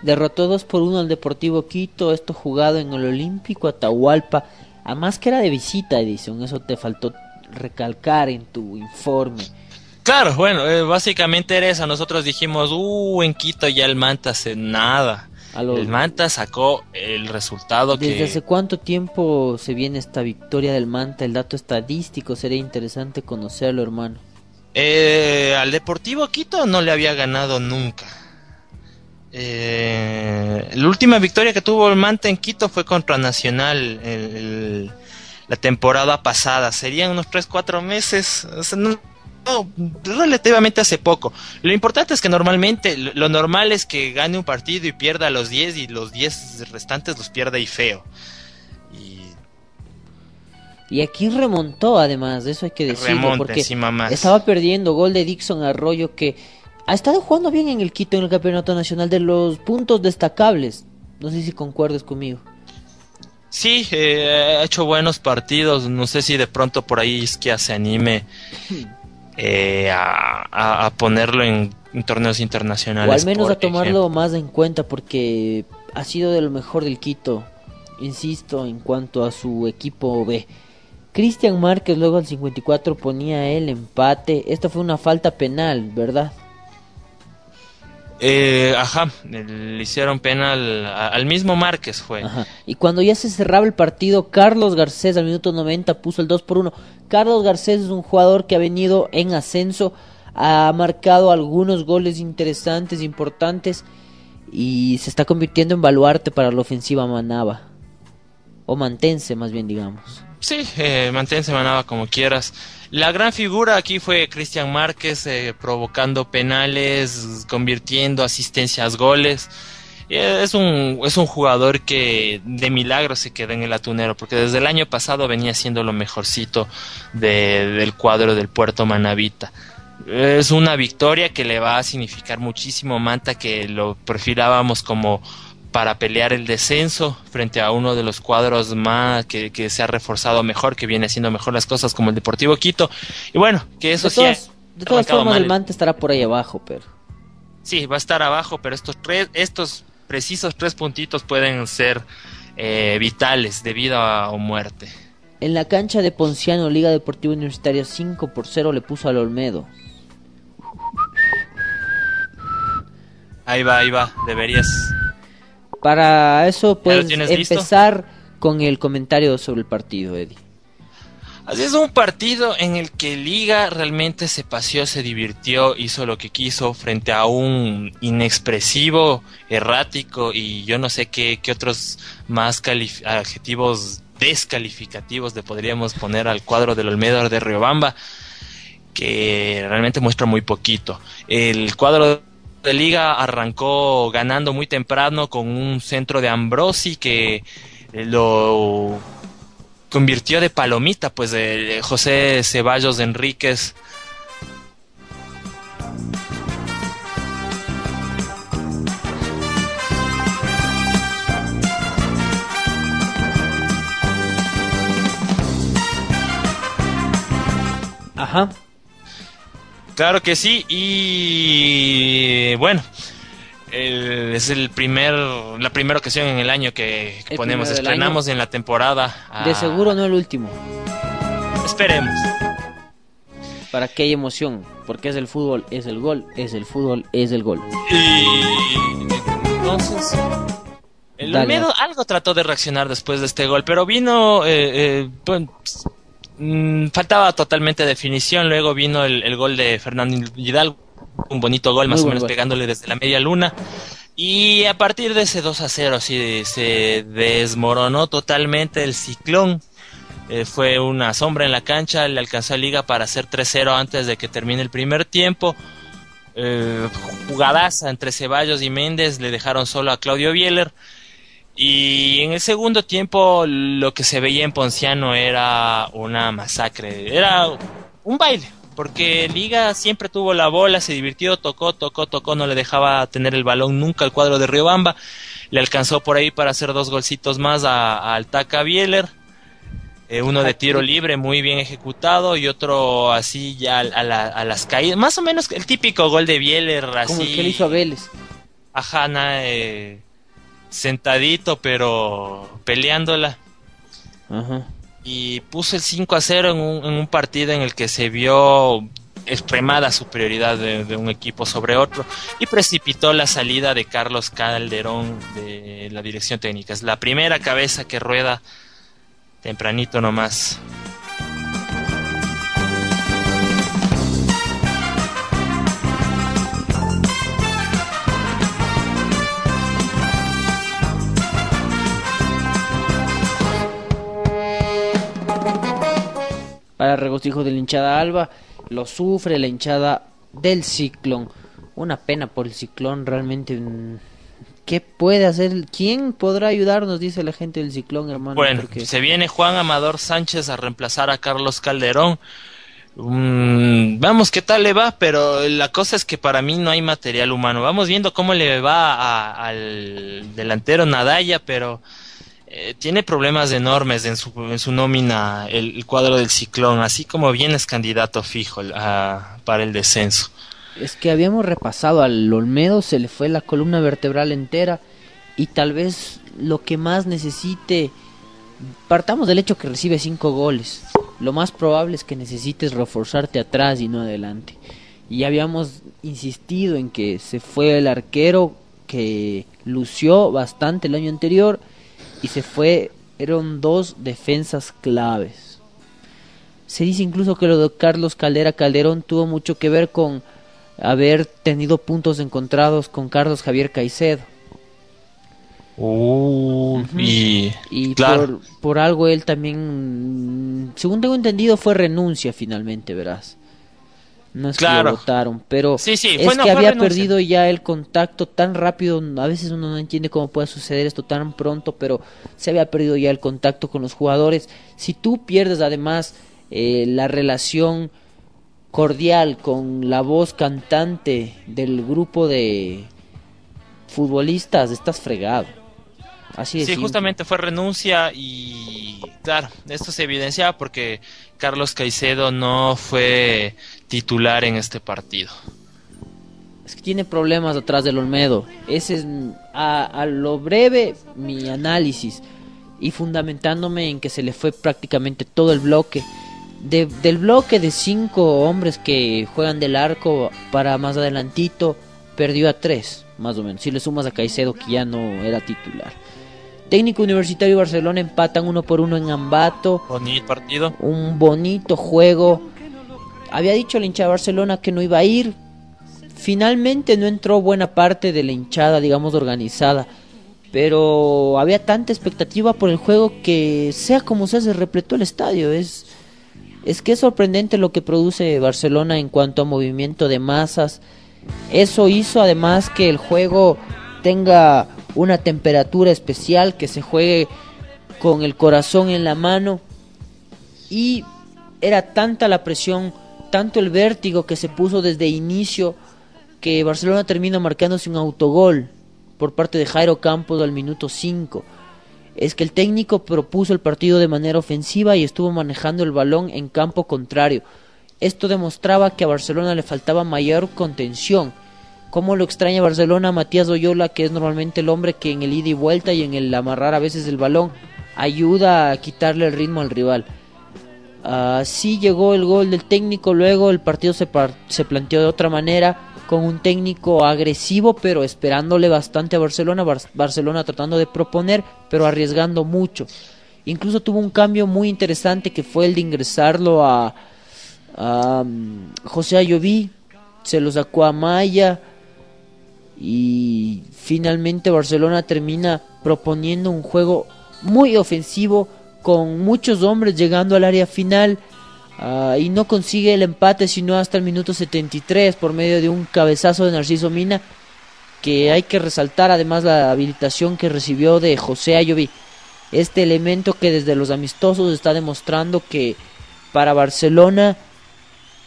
C: Derrotó 2 por 1 al Deportivo Quito, esto jugado en el Olímpico Atahualpa. Además que era de visita, Edison, eso te faltó recalcar en tu informe.
B: Claro, bueno, eh, básicamente era eso. Nosotros dijimos, uh, en Quito ya el Manta hace nada. El Manta sacó el resultado
C: ¿Desde hace cuánto tiempo se viene esta victoria del Manta? El dato estadístico sería interesante conocerlo, hermano.
B: Eh, al Deportivo Quito no le había ganado nunca. Eh, la última victoria que tuvo el Manta en Quito fue contra Nacional la temporada pasada. Serían unos 3-4 meses. Relativamente hace poco. Lo importante es que normalmente, lo normal es que gane un partido y pierda los 10 y los 10 restantes los pierda y feo.
C: Y... aquí remontó además, eso hay que decirlo, porque estaba perdiendo gol de Dixon Arroyo que ha estado jugando bien en el Quito en el Campeonato Nacional de los puntos destacables. No sé si concuerdes conmigo.
B: Sí, eh, ha hecho buenos partidos. No sé si de pronto por ahí es que se anime (clears throat) eh, a, ponerlo en, torneos internacionales.
C: O al menos a tomarlo más en cuenta porque ha sido de lo mejor del Quito, insisto, en cuanto a su equipo B. Cristian Márquez luego al 54 ponía el empate. Esto fue una falta penal, ¿verdad?
B: Eh, ajá, le hicieron penal al, mismo Márquez fue.
C: Y cuando ya se cerraba el partido, Carlos Garcés al minuto 90 puso el 2 por 1. Carlos Garcés es un jugador que ha venido en ascenso, ha marcado algunos goles interesantes, importantes y se está convirtiendo en baluarte para la ofensiva Manaba. O mantense más bien digamos.
B: Sí, eh, manténse Manaba como quieras. La gran figura aquí fue Cristian Márquez eh, provocando penales, convirtiendo asistencias, goles. Eh, es un, es un jugador que de milagro se queda en el atunero, porque desde el año pasado venía siendo lo mejorcito del cuadro del Puerto Manavita. Es una victoria que le va a significar muchísimo Manta, que lo perfilábamos como para pelear el descenso frente a uno de los cuadros más que, se ha reforzado mejor, que viene haciendo mejor las cosas como el Deportivo Quito. Y bueno, que eso sí.
C: de todas formas, el Manta estará por ahí abajo, pero.
B: Sí, va a estar abajo, pero estos tres, estos precisos tres puntitos pueden ser eh, vitales de vida o muerte.
C: En la cancha de Ponciano, Liga Deportiva Universitaria 5 por 0 le puso al Olmedo.
B: Ahí va, ahí va, deberías
C: para eso puedes empezar con el comentario sobre el partido, Eddie.
B: Así es un partido en el que Liga realmente se paseó, se divirtió, hizo lo que quiso frente a un inexpresivo, errático y yo no sé qué, qué otros más adjetivos descalificativos le podríamos poner al cuadro del Olmedo de Riobamba, que realmente muestra muy poquito. El cuadro de liga arrancó ganando muy temprano con un centro de Ambrosi que eh, lo convirtió de palomita, pues de José Ceballos Enríquez.
C: Ajá.
B: Claro que sí, y bueno, el- es el primer, la primera ocasión en el año que, que
C: El
B: ponemos, estrenamos en la temporada.
C: De seguro no el último.
B: Esperemos.
C: Para que haya emoción. Porque es el fútbol, es el gol, es el fútbol, es el gol.
B: Y entonces, el. Olmedo algo trató de reaccionar después de este gol, pero vino, eh, eh, pues, mm, faltaba totalmente definición. Luego vino el, el gol de Fernando Hidalgo, un bonito gol,
C: Muy
B: más o menos pegándole desde la media luna. Y a partir de ese 2 a 0, así se desmoronó totalmente el ciclón. Eh, fue una sombra en la cancha, le alcanzó a Liga para hacer 3-0 antes de que termine el primer tiempo. Eh, jugadaza entre Ceballos y Méndez, le dejaron solo a Claudio Bieler. Y en el segundo tiempo lo que se veía en Ponciano era una masacre, era un baile, porque Liga siempre tuvo la bola, se divirtió, tocó, tocó, tocó, no le dejaba tener el balón nunca al cuadro de Riobamba, le alcanzó por ahí para hacer dos golcitos más a, a Altaca Bieler, eh, uno de tiro libre muy bien ejecutado y otro así ya a, a la- a las caídas, más o menos el típico gol de Bieler así.
C: Como el que le hizo a Vélez.
B: Ajá, na- eh, sentadito, pero peleándola.
C: Ajá.
B: Y puso el 5 a 0 en un, en un partido en el que se vio extremada superioridad de, de un equipo sobre otro y precipitó la salida de Carlos Calderón de la dirección técnica. Es la primera cabeza que rueda tempranito nomás.
C: Para regocijo de la hinchada Alba, lo sufre la hinchada del Ciclón. Una pena por el Ciclón, realmente. mm, ¿Qué puede hacer? ¿Quién podrá ayudarnos? Dice la gente del Ciclón, hermano.
B: Bueno,
C: porque-
B: se viene Juan Amador Sánchez a reemplazar a Carlos Calderón. Mm, vamos, qué tal le va, pero la cosa es que para mí no hay material humano. Vamos viendo cómo le va a- al delantero Nadaya, pero eh, tiene problemas enormes en su, nómina el, cuadro del ciclón, así como bien es candidato fijo para el descenso.
C: Es que habíamos repasado al Olmedo, se le fue la columna vertebral entera y tal vez lo que más necesite, partamos del hecho que recibe cinco goles, lo más probable es que necesites reforzarte atrás y no adelante. Y habíamos insistido en que se fue el arquero que lució bastante el año anterior y se fue, eran dos defensas claves. Se dice incluso que lo de Carlos Caldera Calderón tuvo mucho que ver con haber tenido puntos encontrados con Carlos Javier Caicedo.
B: y
C: Y
B: claro,
C: por, por algo él también, según tengo entendido, fue renuncia finalmente, verás. No es que
B: Claro.
C: lo votaron, pero
B: Sí, sí,
C: es
B: no,
C: que había
B: renuncia.
C: perdido ya el contacto tan rápido. A veces uno no entiende cómo puede suceder esto tan pronto, pero se había perdido ya el contacto con los jugadores. Si tú pierdes además eh, la relación cordial con la voz cantante del grupo de futbolistas, estás fregado. Así
B: Sí,
C: simple.
B: justamente fue renuncia y claro, esto se evidenciaba porque Carlos Caicedo no fue titular en este partido.
C: Es que tiene problemas atrás del Olmedo. Ese es a, a lo breve mi análisis y fundamentándome en que se le fue prácticamente todo el bloque. De- del bloque de cinco hombres que juegan del arco para más adelantito, perdió a tres, más o menos. Si le sumas a Caicedo que ya no era titular. Técnico Universitario Barcelona empatan uno por uno en Ambato
B: Bonito partido.
C: un bonito juego. Había dicho la hinchada de Barcelona que no iba a ir. Finalmente no entró buena parte de la hinchada, digamos, organizada. Pero había tanta expectativa por el juego que, sea como sea, se repletó el estadio. Es, es que es sorprendente lo que produce Barcelona en cuanto a movimiento de masas. Eso hizo además que el juego tenga una temperatura especial, que se juegue con el corazón en la mano y era tanta la presión, tanto el vértigo que se puso desde inicio que Barcelona termina marcándose un autogol por parte de Jairo Campos al minuto 5. Es que el técnico propuso el partido de manera ofensiva y estuvo manejando el balón en campo contrario. Esto demostraba que a Barcelona le faltaba mayor contención. ¿Cómo lo extraña Barcelona Matías Oyola, que es normalmente el hombre que en el ida y vuelta y en el amarrar a veces el balón ayuda a quitarle el ritmo al rival? Así llegó el gol del técnico, luego el partido se, se planteó de otra manera, con un técnico agresivo, pero esperándole bastante a Barcelona, Barcelona tratando de proponer, pero arriesgando mucho. Incluso tuvo un cambio muy interesante que fue el de ingresarlo a, um, José Ayoví, se lo sacó a Maya y finalmente Barcelona termina proponiendo un juego muy ofensivo con muchos hombres llegando al área final ah, y no consigue el empate sino hasta el minuto 73 por medio de un cabezazo de Narciso Mina que hay que resaltar además la habilitación que recibió de José Ayoví. Este elemento que desde los amistosos está demostrando que para Barcelona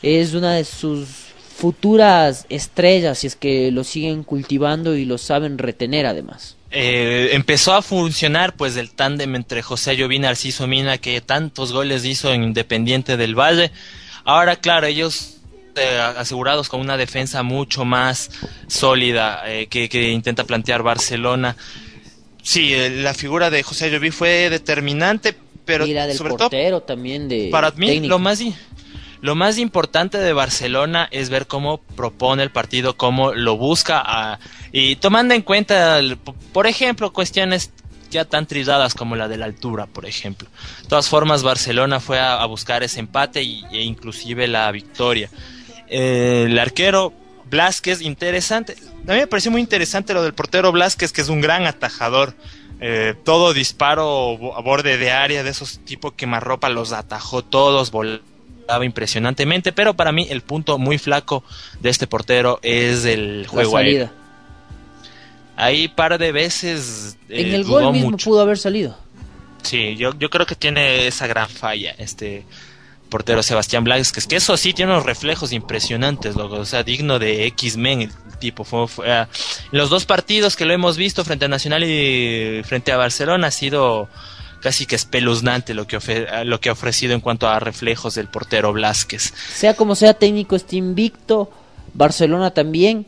C: es una de sus futuras estrellas si es que lo siguen cultivando y lo saben retener además.
B: Eh, empezó a funcionar pues el tándem entre José Llovín y Narciso Mina que tantos goles hizo en Independiente del Valle. Ahora claro, ellos eh, asegurados con una defensa mucho más sólida eh, que, que, intenta plantear Barcelona. Sí, la figura de José Llovín fue determinante, pero
C: del
B: sobre
C: portero
B: todo
C: también de
B: para mí lo más lo más importante de Barcelona es ver cómo propone el partido, cómo lo busca y tomando en cuenta, por ejemplo, cuestiones ya tan trilladas como la de la altura, por ejemplo. De todas formas, Barcelona fue a, buscar ese empate e inclusive la victoria. el arquero Blasquez, interesante. A mí me pareció muy interesante lo del portero Blasquez, que es un gran atajador. Eh, todo disparo a borde de área de esos tipos que ropa los atajó todos, impresionantemente, pero para mí el punto muy flaco de este portero es el juego ahí. Ahí par de veces
C: eh, en el gol mismo pudo haber salido.
B: Sí, yo, yo creo que tiene esa gran falla este portero Sebastián Blas, que es que eso sí tiene unos reflejos impresionantes, loco, o sea, digno de X-Men el tipo. Fue, ah, los dos partidos que lo hemos visto frente a Nacional y frente a Barcelona ha sido casi que espeluznante lo que, lo que ha ofrecido en cuanto a reflejos del portero Blasquez.
C: Sea como sea, técnico está invicto, Barcelona también.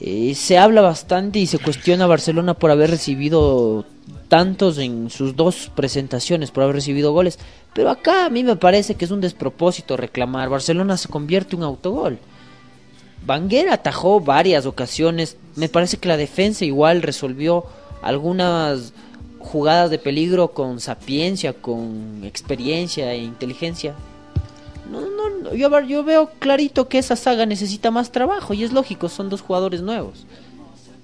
C: Eh, se habla bastante y se cuestiona a Barcelona por haber recibido tantos en sus dos presentaciones, por haber recibido goles. Pero acá a mí me parece que es un despropósito reclamar. Barcelona se convierte en un autogol. Banguera atajó varias ocasiones. Me parece que la defensa igual resolvió algunas jugadas de peligro con sapiencia, con experiencia e inteligencia. No, no, yo, yo veo clarito que esa saga necesita más trabajo y es lógico, son dos jugadores nuevos.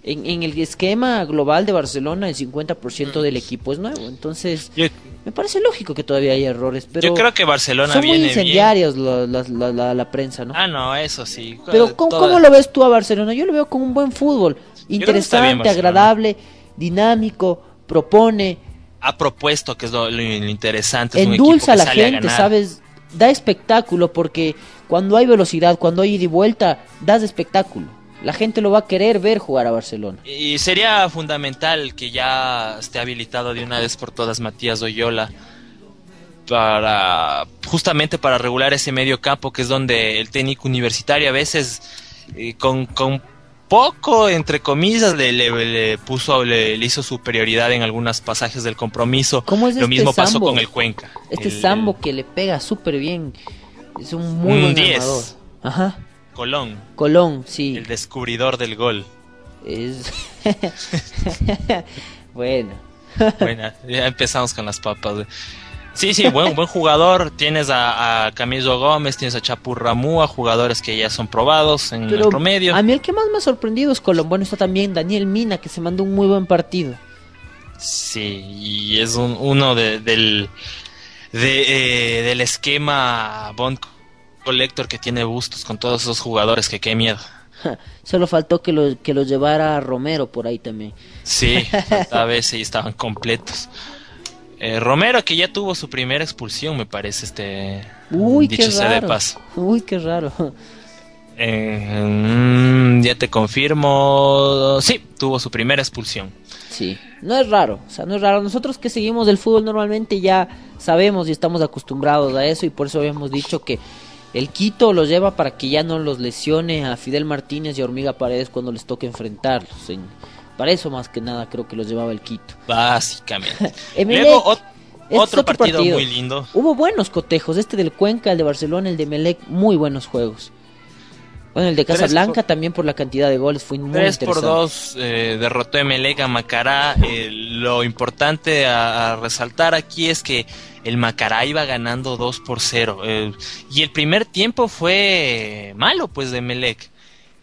C: En, en el esquema global de Barcelona el 50% del equipo es nuevo, entonces me parece lógico que todavía hay errores, pero
B: yo creo que Barcelona
C: son
B: muy
C: incendiarios la, la, la, prensa, ¿no?
B: Ah, no, eso sí.
C: Pero ¿cómo, lo ves tú a Barcelona? Yo lo veo como un buen fútbol, interesante, agradable, dinámico, propone.
B: Ha propuesto, que es lo, interesante.
C: Endulza a la gente, ¿sabes? Da espectáculo porque cuando hay velocidad, cuando hay ida y vuelta, das espectáculo. La gente lo va a querer ver jugar a Barcelona.
B: Y sería fundamental que ya esté habilitado de una vez por todas Matías Oyola para justamente para regular ese medio campo que es donde el técnico universitario a veces eh, con, con poco, entre comillas, le, le, puso, le, hizo superioridad en algunos pasajes del compromiso.
C: ¿Cómo
B: Lo
C: este
B: mismo pasó con el Cuenca.
C: Este Sambo que le pega súper bien. Es un muy buen 10. Ajá.
B: Colón.
C: Colón, sí.
B: El descubridor del gol.
C: Es... (laughs) bueno.
B: bueno, ya empezamos con las papas. Sí, sí, buen, buen jugador. Tienes a, Camilo Gómez, tienes a Chapurramúa, jugadores que ya son probados en el promedio.
C: A mí el que más me ha sorprendido es Colón. Bueno, está también Daniel Mina, que se mandó un muy buen partido.
B: Sí, y es uno de, del, de, eh, del esquema Bond Collector que tiene bustos con todos esos jugadores que qué miedo.
C: Solo faltó que lo, que lo llevara Romero por ahí también.
B: Sí, (laughs) a veces estaban completos. Eh, Romero que ya tuvo su primera expulsión, me parece, este.
C: Uy, qué raro. Uy, qué raro.
B: Eh, mm, ya te confirmo. Sí, tuvo su primera expulsión.
C: Sí, no es raro, o sea, no es raro. Nosotros que seguimos el fútbol normalmente ya sabemos y estamos acostumbrados a eso y por eso habíamos dicho que El Quito lo lleva para que ya no los lesione a Fidel Martínez y a Hormiga Paredes cuando les toque enfrentarlos. En- para eso más que nada creo que los llevaba el Quito.
B: Básicamente. (laughs)
C: Emelec,
B: Luego ot-
C: este
B: otro partido, muy lindo.
C: Hubo buenos cotejos, este del Cuenca, el de Barcelona, el de Melec, muy buenos juegos. Bueno, el de Casablanca
B: por-
C: también por la cantidad de goles fue muy
B: 3 por
C: interesante.
B: 2 eh, derrotó Emelec a Macará. Eh, lo importante a, a resaltar aquí es que el Macará iba ganando 2 por 0. eh, y el primer tiempo fue malo, pues, de Emelec.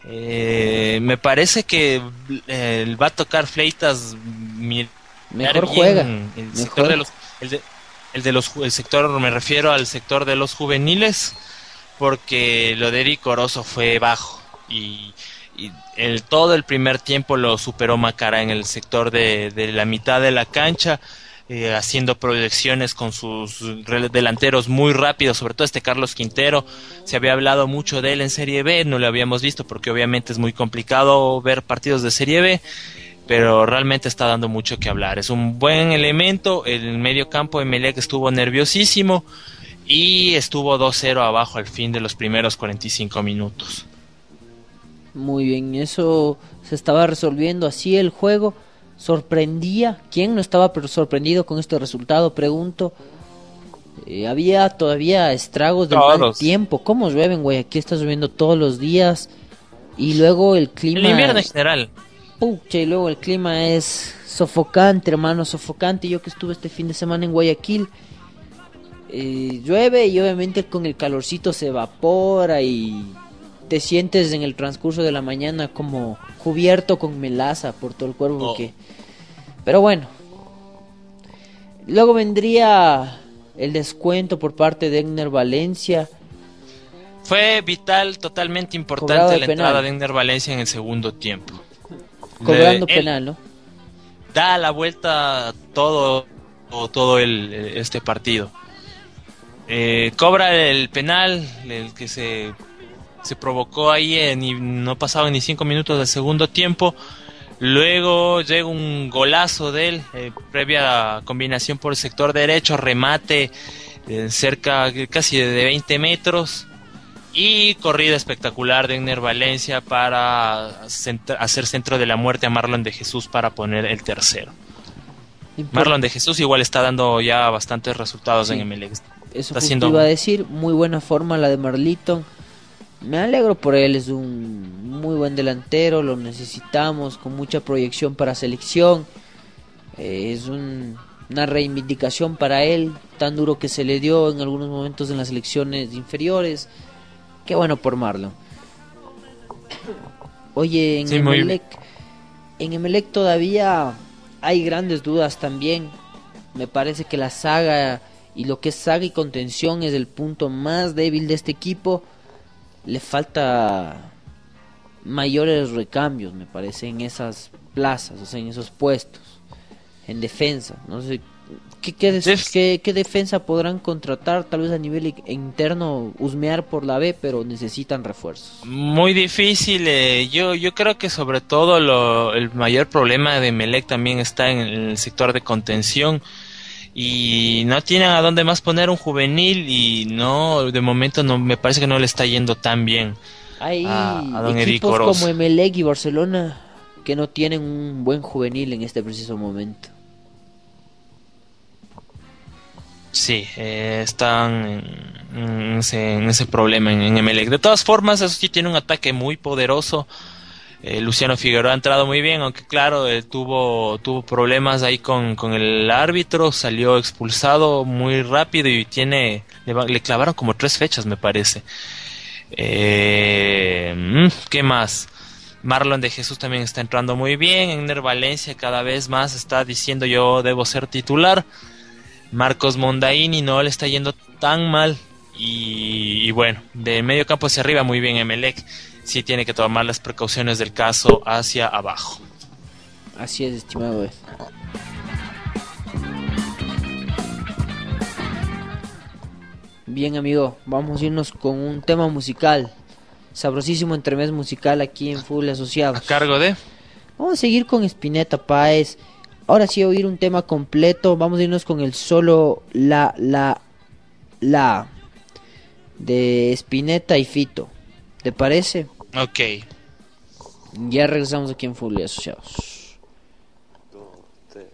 B: Eh, me parece que eh, va a tocar Fleitas
C: Mejor juega.
B: El
C: mejor.
B: sector de los, el de, el de los el sector, me refiero al sector de los juveniles, porque lo de Eric Orozo fue bajo y, y el, todo el primer tiempo lo superó Macara en el sector de, de la mitad de la cancha. Eh, haciendo proyecciones con sus delanteros muy rápidos, sobre todo este Carlos Quintero. Se había hablado mucho de él en Serie B, no lo habíamos visto porque obviamente es muy complicado ver partidos de Serie B, pero realmente está dando mucho que hablar. Es un buen elemento, el medio campo de Melec estuvo nerviosísimo y estuvo 2-0 abajo al fin de los primeros 45 minutos.
C: Muy bien, eso se estaba resolviendo así el juego. Sorprendía. ¿Quién no estaba sorprendido con este resultado? Pregunto. Eh, había todavía estragos del mal tiempo. ¿Cómo llueve en Guayaquil? Está lloviendo todos los días. Y luego el clima.
B: El invierno en general.
C: Pucha, y luego el clima es sofocante, hermano, sofocante. Yo que estuve este fin de semana en Guayaquil, eh, llueve y obviamente con el calorcito se evapora y te sientes en el transcurso de la mañana como cubierto con melaza por todo el cuerpo.
B: Oh.
C: porque- Pero bueno, luego vendría el descuento por parte de Egner Valencia.
B: Fue vital, totalmente importante la
C: penal.
B: entrada de Ender Valencia en el segundo tiempo.
C: Cobrando penal, ¿no?
B: Da la vuelta todo, o todo el, este partido. Eh, cobra el penal, el que se, se provocó ahí, en, y no pasaban ni cinco minutos del segundo tiempo. Luego llega un golazo de él, eh, previa combinación por el sector derecho, remate eh, cerca casi de 20 metros y corrida espectacular de Egner Valencia para hacer centro de la muerte a Marlon de Jesús para poner el tercero. Marlon de Jesús igual está dando ya bastantes resultados
C: Sí.
B: en Emelec.
C: Eso
B: Está haciendo-
C: iba a decir, muy buena forma la de Marliton. Me alegro por él, es un muy buen delantero, lo necesitamos con mucha proyección para selección. Eh, es un- una reivindicación para él, tan duro que se le dio en algunos momentos en las selecciones inferiores. Qué bueno por Marlon. Oye, en
B: Sí,
C: Emelec, en Emelec todavía hay grandes dudas también. Me parece que la saga y lo que es saga y contención es el punto más débil de este equipo. Le falta mayores recambios, me parece, en esas plazas, o sea, en esos puestos, en defensa. No sé, ¿qué, qué, des-
B: Def-
C: qué- qué defensa podrán contratar? Tal vez a nivel interno, husmear por la B, pero necesitan refuerzos.
B: Muy difícil. eh, yo, yo creo que sobre todo lo, el mayor problema de Melec también está en el sector de contención. Y no tienen a dónde más poner un juvenil y no, de momento no me parece que no le está yendo tan bien.
C: Hay
B: a- a don
C: equipos como Emelec y Barcelona que no tienen un buen juvenil en este preciso momento.
B: Sí, eh, están en, en ese, en ese problema en, en Emelec. De todas formas, eso sí tiene un ataque muy poderoso. Eh, Luciano Figueroa ha entrado muy bien, aunque claro, eh, tuvo, tuvo problemas ahí con, con el árbitro, salió expulsado muy rápido y tiene, le, le clavaron como tres fechas, me parece. Eh, mm, ¿Qué más? Marlon de Jesús también está entrando muy bien. Ender Valencia cada vez más está diciendo yo debo ser titular. Marcos Mondaini no le está yendo tan mal. Y, y bueno, de medio campo hacia arriba muy bien Emelec. Sí tiene que tomar las precauciones del caso hacia abajo.
C: Así es, estimado. Ed. Bien, amigo, vamos a irnos con un tema musical. Sabrosísimo entremés musical aquí en Full
B: A
C: Asociados.
B: cargo de...
C: Vamos a seguir con Spinetta Páez. Ahora sí oír un tema completo. Vamos a irnos con el solo la la la. de Spinetta y Fito. ¿Te parece?
B: Ok.
C: Ya regresamos aquí en Full y Asociados.
G: Che,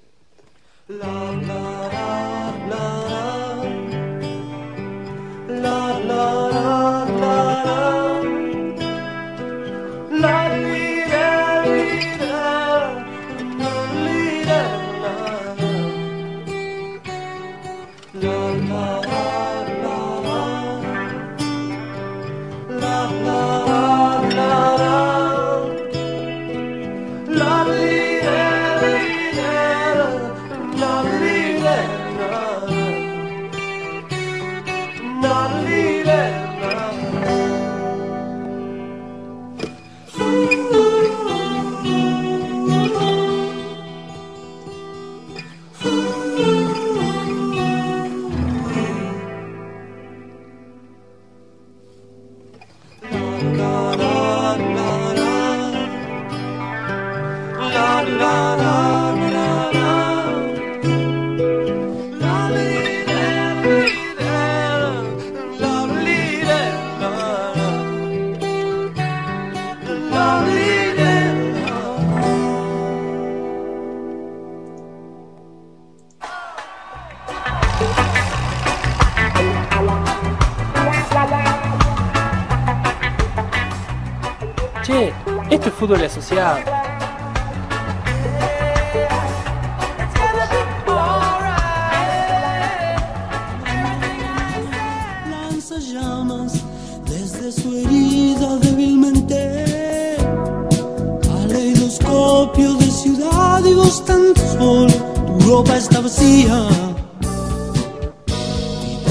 G: fútbol
A: lanza llamas desde su herida débilmente. Caleidoscopio de ciudad y vos tan solo, tu ropa está vacía.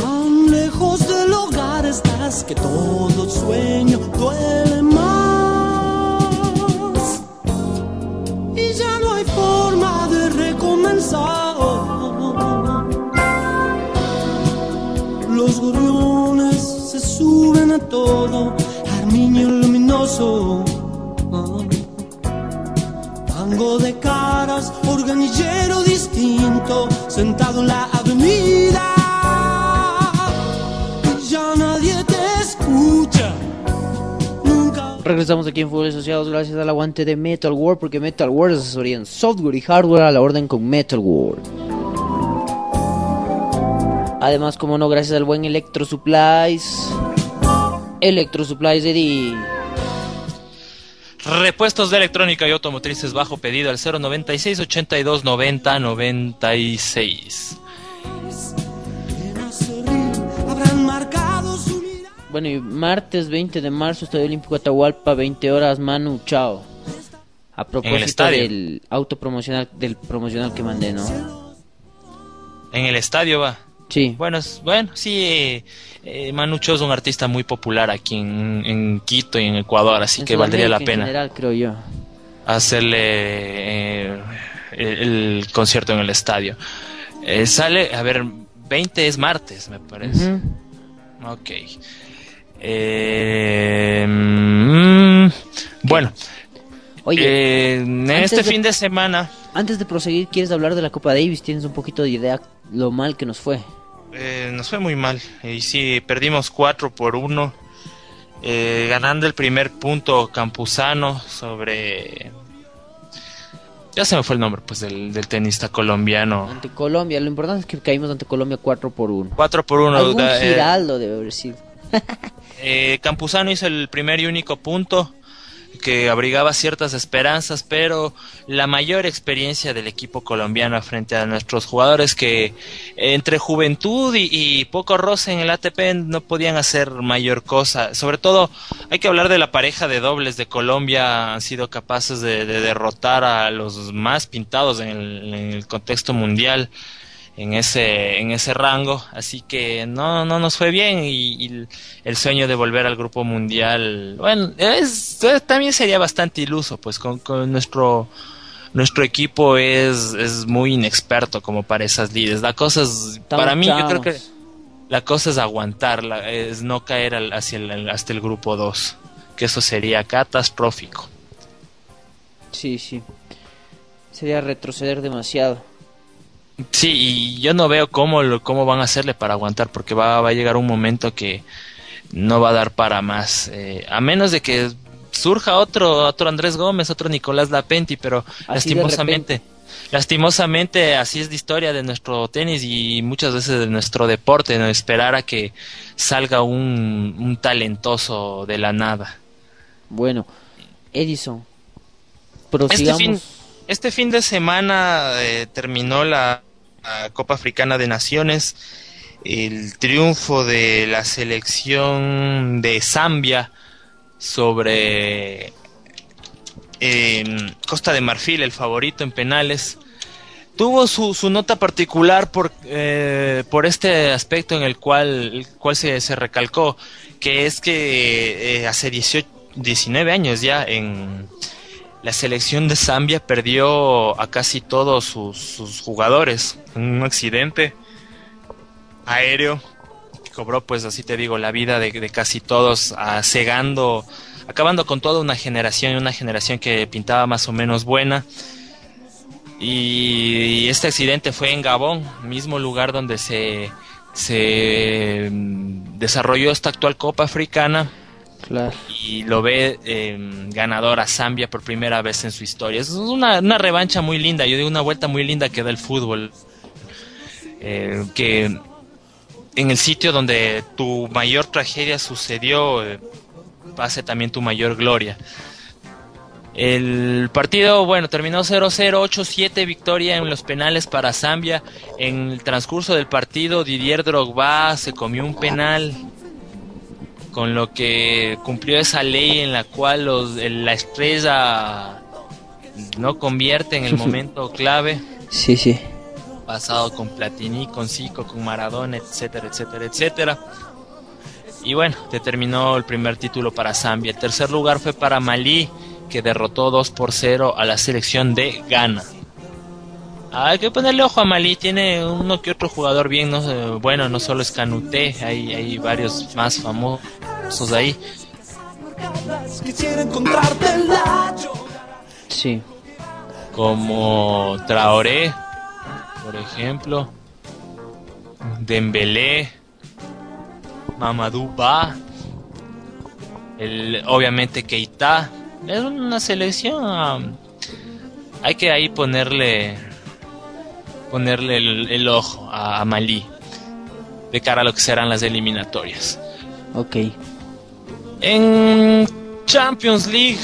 A: Tan lejos del hogar estás que todo sueño duele todo, armiño luminoso. De caras, organillero distinto, sentado en la avenida. Ya nadie te escucha.
C: Regresamos aquí en Fútbol Asociados gracias al aguante de Metal World, porque Metal World es asesoría en software y hardware a la orden con Metal World. Además, como no, gracias al buen Electro Supplies. Electro Supplies Eddie.
B: Repuestos de electrónica y automotrices bajo pedido al 096 82 90 96.
A: en Acerrín habrán marcado su mirada.
C: Bueno, y martes 20 de marzo, Estadio Olímpico Atahualpa, 20 horas, Manu, chao. A propósito del auto promocional, del promocional que mandé, ¿no?
B: En el estadio va.
C: Sí.
B: Bueno, es- bueno sí, eh, Manucho es un artista muy popular aquí en, en Quito y en Ecuador, así
C: En
B: que valdría la
C: Sudamérica en
B: pena
C: general, creo yo.
B: hacerle eh, el, el concierto en el estadio. Eh, sale, a ver, 20 es martes, me parece.
C: Ujú.
B: Ok. Mm, bueno,
C: Oye,
B: en este
C: de-
B: fin de semana
C: antes de proseguir, ¿quieres hablar de la Copa Davis? ¿Tienes un poquito de idea lo mal que nos fue?
B: Eh, nos fue muy mal. Y sí, perdimos 4 por 1. eh, ganando el primer punto Campuzano sobre... Ya se me fue el nombre pues del, del tenista colombiano.
C: Ante Colombia, lo importante es que caímos ante Colombia 4 por 1.
B: 4 por 1.
C: Algún Giraldo debe haber sido.
B: Eh, Campuzano hizo el primer y único punto que abrigaba ciertas esperanzas, pero la mayor experiencia del equipo colombiano frente a nuestros jugadores que entre juventud y, poco roce en el ATP no podían hacer mayor cosa. Sobre todo hay que hablar de la pareja de dobles de Colombia, han sido capaces de, de derrotar a los más pintados en el contexto mundial en ese en ese rango así que no no nos fue bien y, y el sueño de volver al grupo mundial bueno es, también sería bastante iluso pues con, con nuestro nuestro equipo es, es muy inexperto como para esas lides la cosa es
C: Estamos
B: para mí yo creo que la cosa es aguantarla es no caer al- hacia el, hasta el grupo 2 que eso sería catastrófico
C: Sí, sí. Sería retroceder demasiado.
B: Sí, y yo no veo cómo, lo- cómo van a hacerle para aguantar, porque va, va a llegar un momento que no va a dar para más. Eh, a menos de que surja otro, otro Andrés Gómez, otro Nicolás Lapenti, pero
C: Así
B: lastimosamente, lastimosamente así es la historia de nuestro tenis y muchas veces de nuestro deporte, ¿no? esperar a que salga un, un talentoso de la nada.
C: Bueno, Edison,
B: Este
C: prosigamos.
B: fin, este fin de semana eh, terminó la, la Copa Africana de Naciones, el triunfo de la selección de Zambia sobre eh, Costa de Marfil, el favorito en penales. Tuvo su, su nota particular por, eh, por este aspecto en el cual, el cual se, se recalcó, que es que eh, hace 18, 19 años ya en la selección de Zambia perdió a casi todos sus, jugadores. En un accidente aéreo. Cobró pues así te digo la vida de, casi todos cegando acabando con toda una generación una generación que pintaba más o menos buena. Y este accidente fue en Gabón mismo lugar donde se se mm, desarrolló esta actual Copa Africana Y lo ve eh, ganador a Zambia por primera vez en su historia. Es una, una revancha muy linda, yo digo una vuelta muy linda que da el fútbol. Eh, que en el sitio donde tu mayor tragedia sucedió, eh, pase también tu mayor gloria. El partido, bueno, terminó 0-0, 8-7, victoria en los penales para Zambia. En el transcurso del partido, Didier Drogba se comió un penal con lo que cumplió esa ley en la cual los, la estrella no convierte en el (laughs) momento clave,
C: Sí, sí.
B: pasado con Platini, con Zico, con Maradona, etcétera, etcétera, etcétera. Y bueno, determinó el primer título para Zambia. El tercer lugar fue para Malí, que derrotó 2 por 0 a la selección de Ghana. Hay que ponerle ojo a Malí, tiene uno que otro jugador bien, no sé, bueno, no solo es Canuté, hay, hay varios más famosos ahí.
C: Sí.
B: como Traoré, por ejemplo, Dembélé, Mamadou Ba, el, obviamente Keita. Es una selección. um, hay que ahí ponerle ponerle el, el ojo a, a Malí de cara a lo que serán las eliminatorias.
C: Ok.
B: En Champions League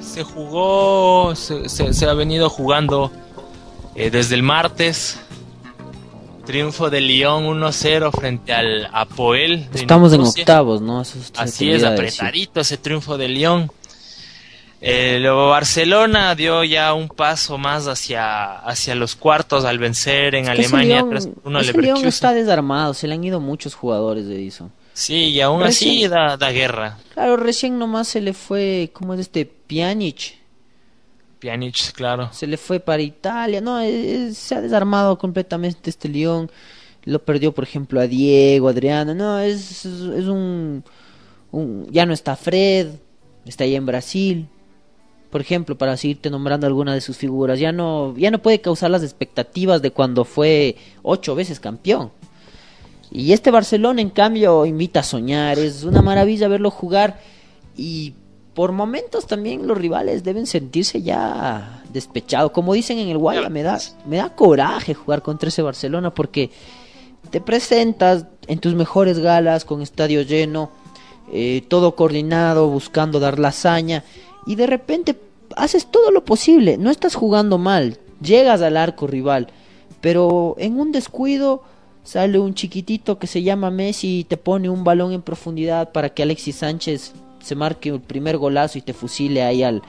B: se jugó, se, se- se ha venido jugando eh, desde el martes. Triunfo de Lyon 1-0 frente al Apoel. de
C: Estamos en octavos, ¿no?
B: Así es,
C: decir.
B: apretadito ese triunfo de Lyon. Eh, luego Barcelona dio ya un paso más hacia, hacia los cuartos al vencer en
C: Es que
B: Alemania
C: Lyon-
B: 3-1 al
C: ese Lyon
B: Leverkusen.
C: está desarmado, se le han ido muchos jugadores de Edison.
B: Sí, y aún así da, da guerra.
C: Claro, recién nomás se le fue, ¿cómo es este? Pjanic.
B: Pjanic, claro.
C: Se le fue para Italia. No, eh, eh, se ha desarmado completamente este Lyon. Lo perdió, por ejemplo, a Diego, Adriano. No, es, es, es un, un- Ya no está Fred. Está ahí en Brasil. Por ejemplo, para seguirte nombrando alguna de sus figuras. Ya no, ya no puede causar las expectativas de cuando fue ocho veces campeón. Y este Barcelona, en cambio, invita a soñar. Es una maravilla verlo jugar. Y por momentos también los rivales deben sentirse ya despechados. Como dicen en el Guaya, me da, me da coraje jugar contra ese Barcelona porque te presentas en tus mejores galas con estadio lleno, eh, todo coordinado, buscando dar la hazaña y de repente haces todo lo posible, no estás jugando mal, llegas al arco rival, pero en un descuido sale un chiquitito que se llama Messi y te pone un balón en profundidad para que Alexis Sánchez se marque el primer golazo y te fusile ahí al,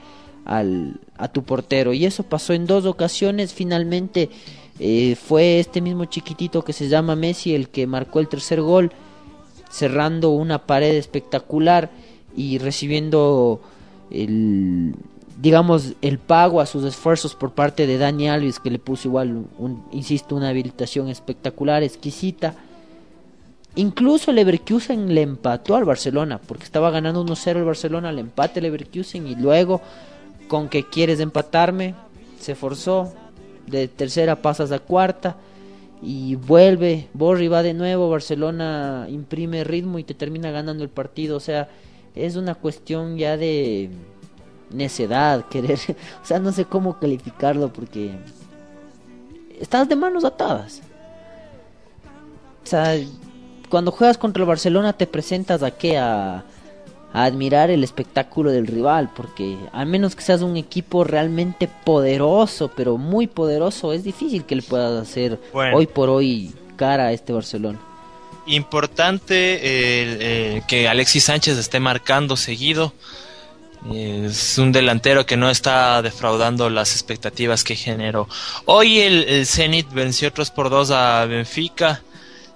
C: al a tu portero. Y eso pasó en dos ocasiones. Finalmente eh, fue este mismo chiquitito que se llama Messi el que marcó el tercer gol cerrando una pared espectacular y recibiendo el digamos el pago a sus esfuerzos por parte de Dani Alves que le puso igual un, insisto una habilitación espectacular exquisita. Incluso Leverkusen le empató al Barcelona porque estaba ganando 1-0 el Barcelona le empate Leverkusen y luego con que quieres empatarme se forzó de tercera pasas a cuarta y vuelve, Borri va de nuevo, Barcelona imprime ritmo y te termina ganando el partido, o sea, es una cuestión ya de necedad, (laughs) querer, o sea, no sé cómo calificarlo porque estás de manos atadas. O sea, cuando juegas contra el Barcelona te presentas a qué? A, a admirar el espectáculo del rival, porque al menos que seas un equipo realmente poderoso, pero muy poderoso, es difícil que le puedas hacer
B: Bueno.
C: hoy por hoy cara a este Barcelona.
B: Importante eh, eh, que Alexis Sánchez esté marcando seguido. Es un delantero que no está defraudando las expectativas que generó. Hoy el, el Zenit venció 3 por 2 a Benfica.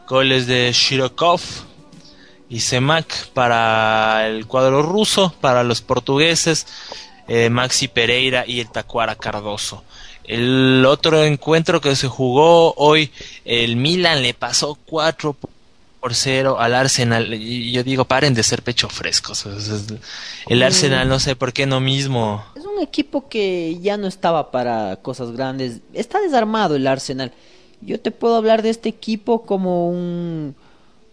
B: Goles de Shirokov y Semak para el cuadro ruso, para los portugueses, eh, Maxi Pereira y el Tacuara Cardoso. El otro encuentro que se jugó hoy, el Milan le pasó 4 por 0 al Arsenal. Y yo digo, paren de ser pecho frescos. Es- es- El Arsenal no sé por qué no mismo.
C: Es un equipo que ya no estaba para cosas grandes. Está desarmado el Arsenal. Yo te puedo hablar de este equipo como un,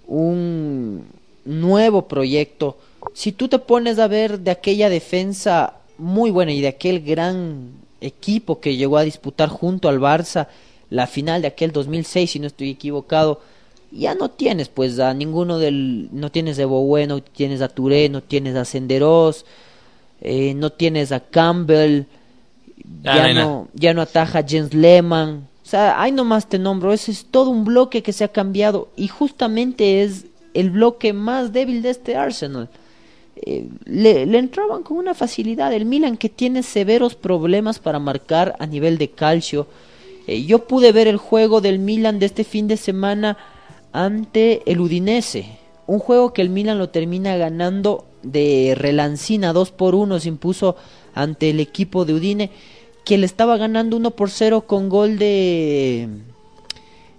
C: un nuevo proyecto. Si tú te pones a ver de aquella defensa muy buena y de aquel gran equipo que llegó a disputar junto al Barça la final de aquel 2006, si no estoy equivocado, ya no tienes pues a ninguno del... No tienes a Bueno, tienes a Touré, no tienes a Senderos, eh, no tienes a Campbell,
B: Ah,
C: ya
B: no,
C: no, ya no ataja Jens Lehmann. O sea, ahí nomás te nombro, ese es todo un bloque que se ha cambiado y justamente es el bloque más débil de este Arsenal. Eh, le, le entraban con una facilidad. El Milan que tiene severos problemas para marcar a nivel de calcio. Eh, yo pude ver el juego del Milan de este fin de semana ante el Udinese. Un juego que el Milan lo termina ganando de relancina 2 por 1 se impuso ante el equipo de Udine que le estaba ganando 1 por 0 con gol de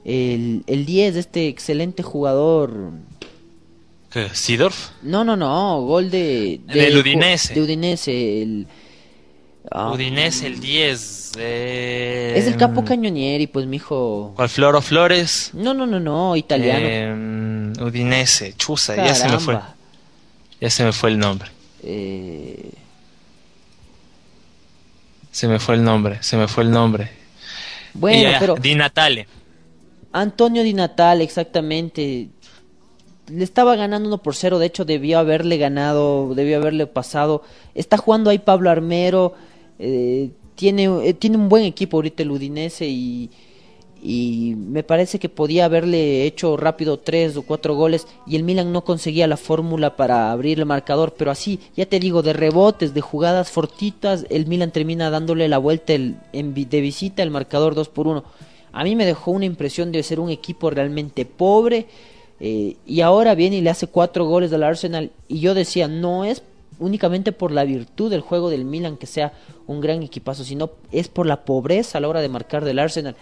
C: el, el 10 de este excelente jugador.
B: ¿Sidorf?
C: no, no, no, gol de... Ju-
B: Udinese.
C: De Udinese, el... ah,
B: Udinese el 10. eh,
C: Es el capo Cañonieri, pues, mijo...
B: ¿Cuál Floro Flores?
C: No, no, no, no, italiano.
B: Eh, Udinese, Chusa, ya se me fue. Ya se me fue el nombre.
C: Eh,
B: Se me fue el nombre, se me fue el nombre.
C: bueno,
B: Ya,
C: pero...
B: Di Natale.
C: Antonio Di Natal, exactamente. Le estaba ganando 1 por 0, de hecho debió haberle ganado, debió haberle pasado. Está jugando ahí Pablo Armero, eh, tiene, eh, tiene un buen equipo ahorita el Udinese y, y me parece que podía haberle hecho rápido tres o cuatro goles y el Milan no conseguía la fórmula para abrir el marcador, pero así, ya te digo, de rebotes, de jugadas fortitas, el Milan termina dándole la vuelta el- en de visita el marcador 2 por 1. A mí me dejó una impresión de ser un equipo realmente pobre eh, y ahora viene y le hace cuatro goles al Arsenal y yo decía, no es únicamente por la virtud del juego del Milan que sea un gran equipazo, sino es por la pobreza a la hora de marcar del Arsenal.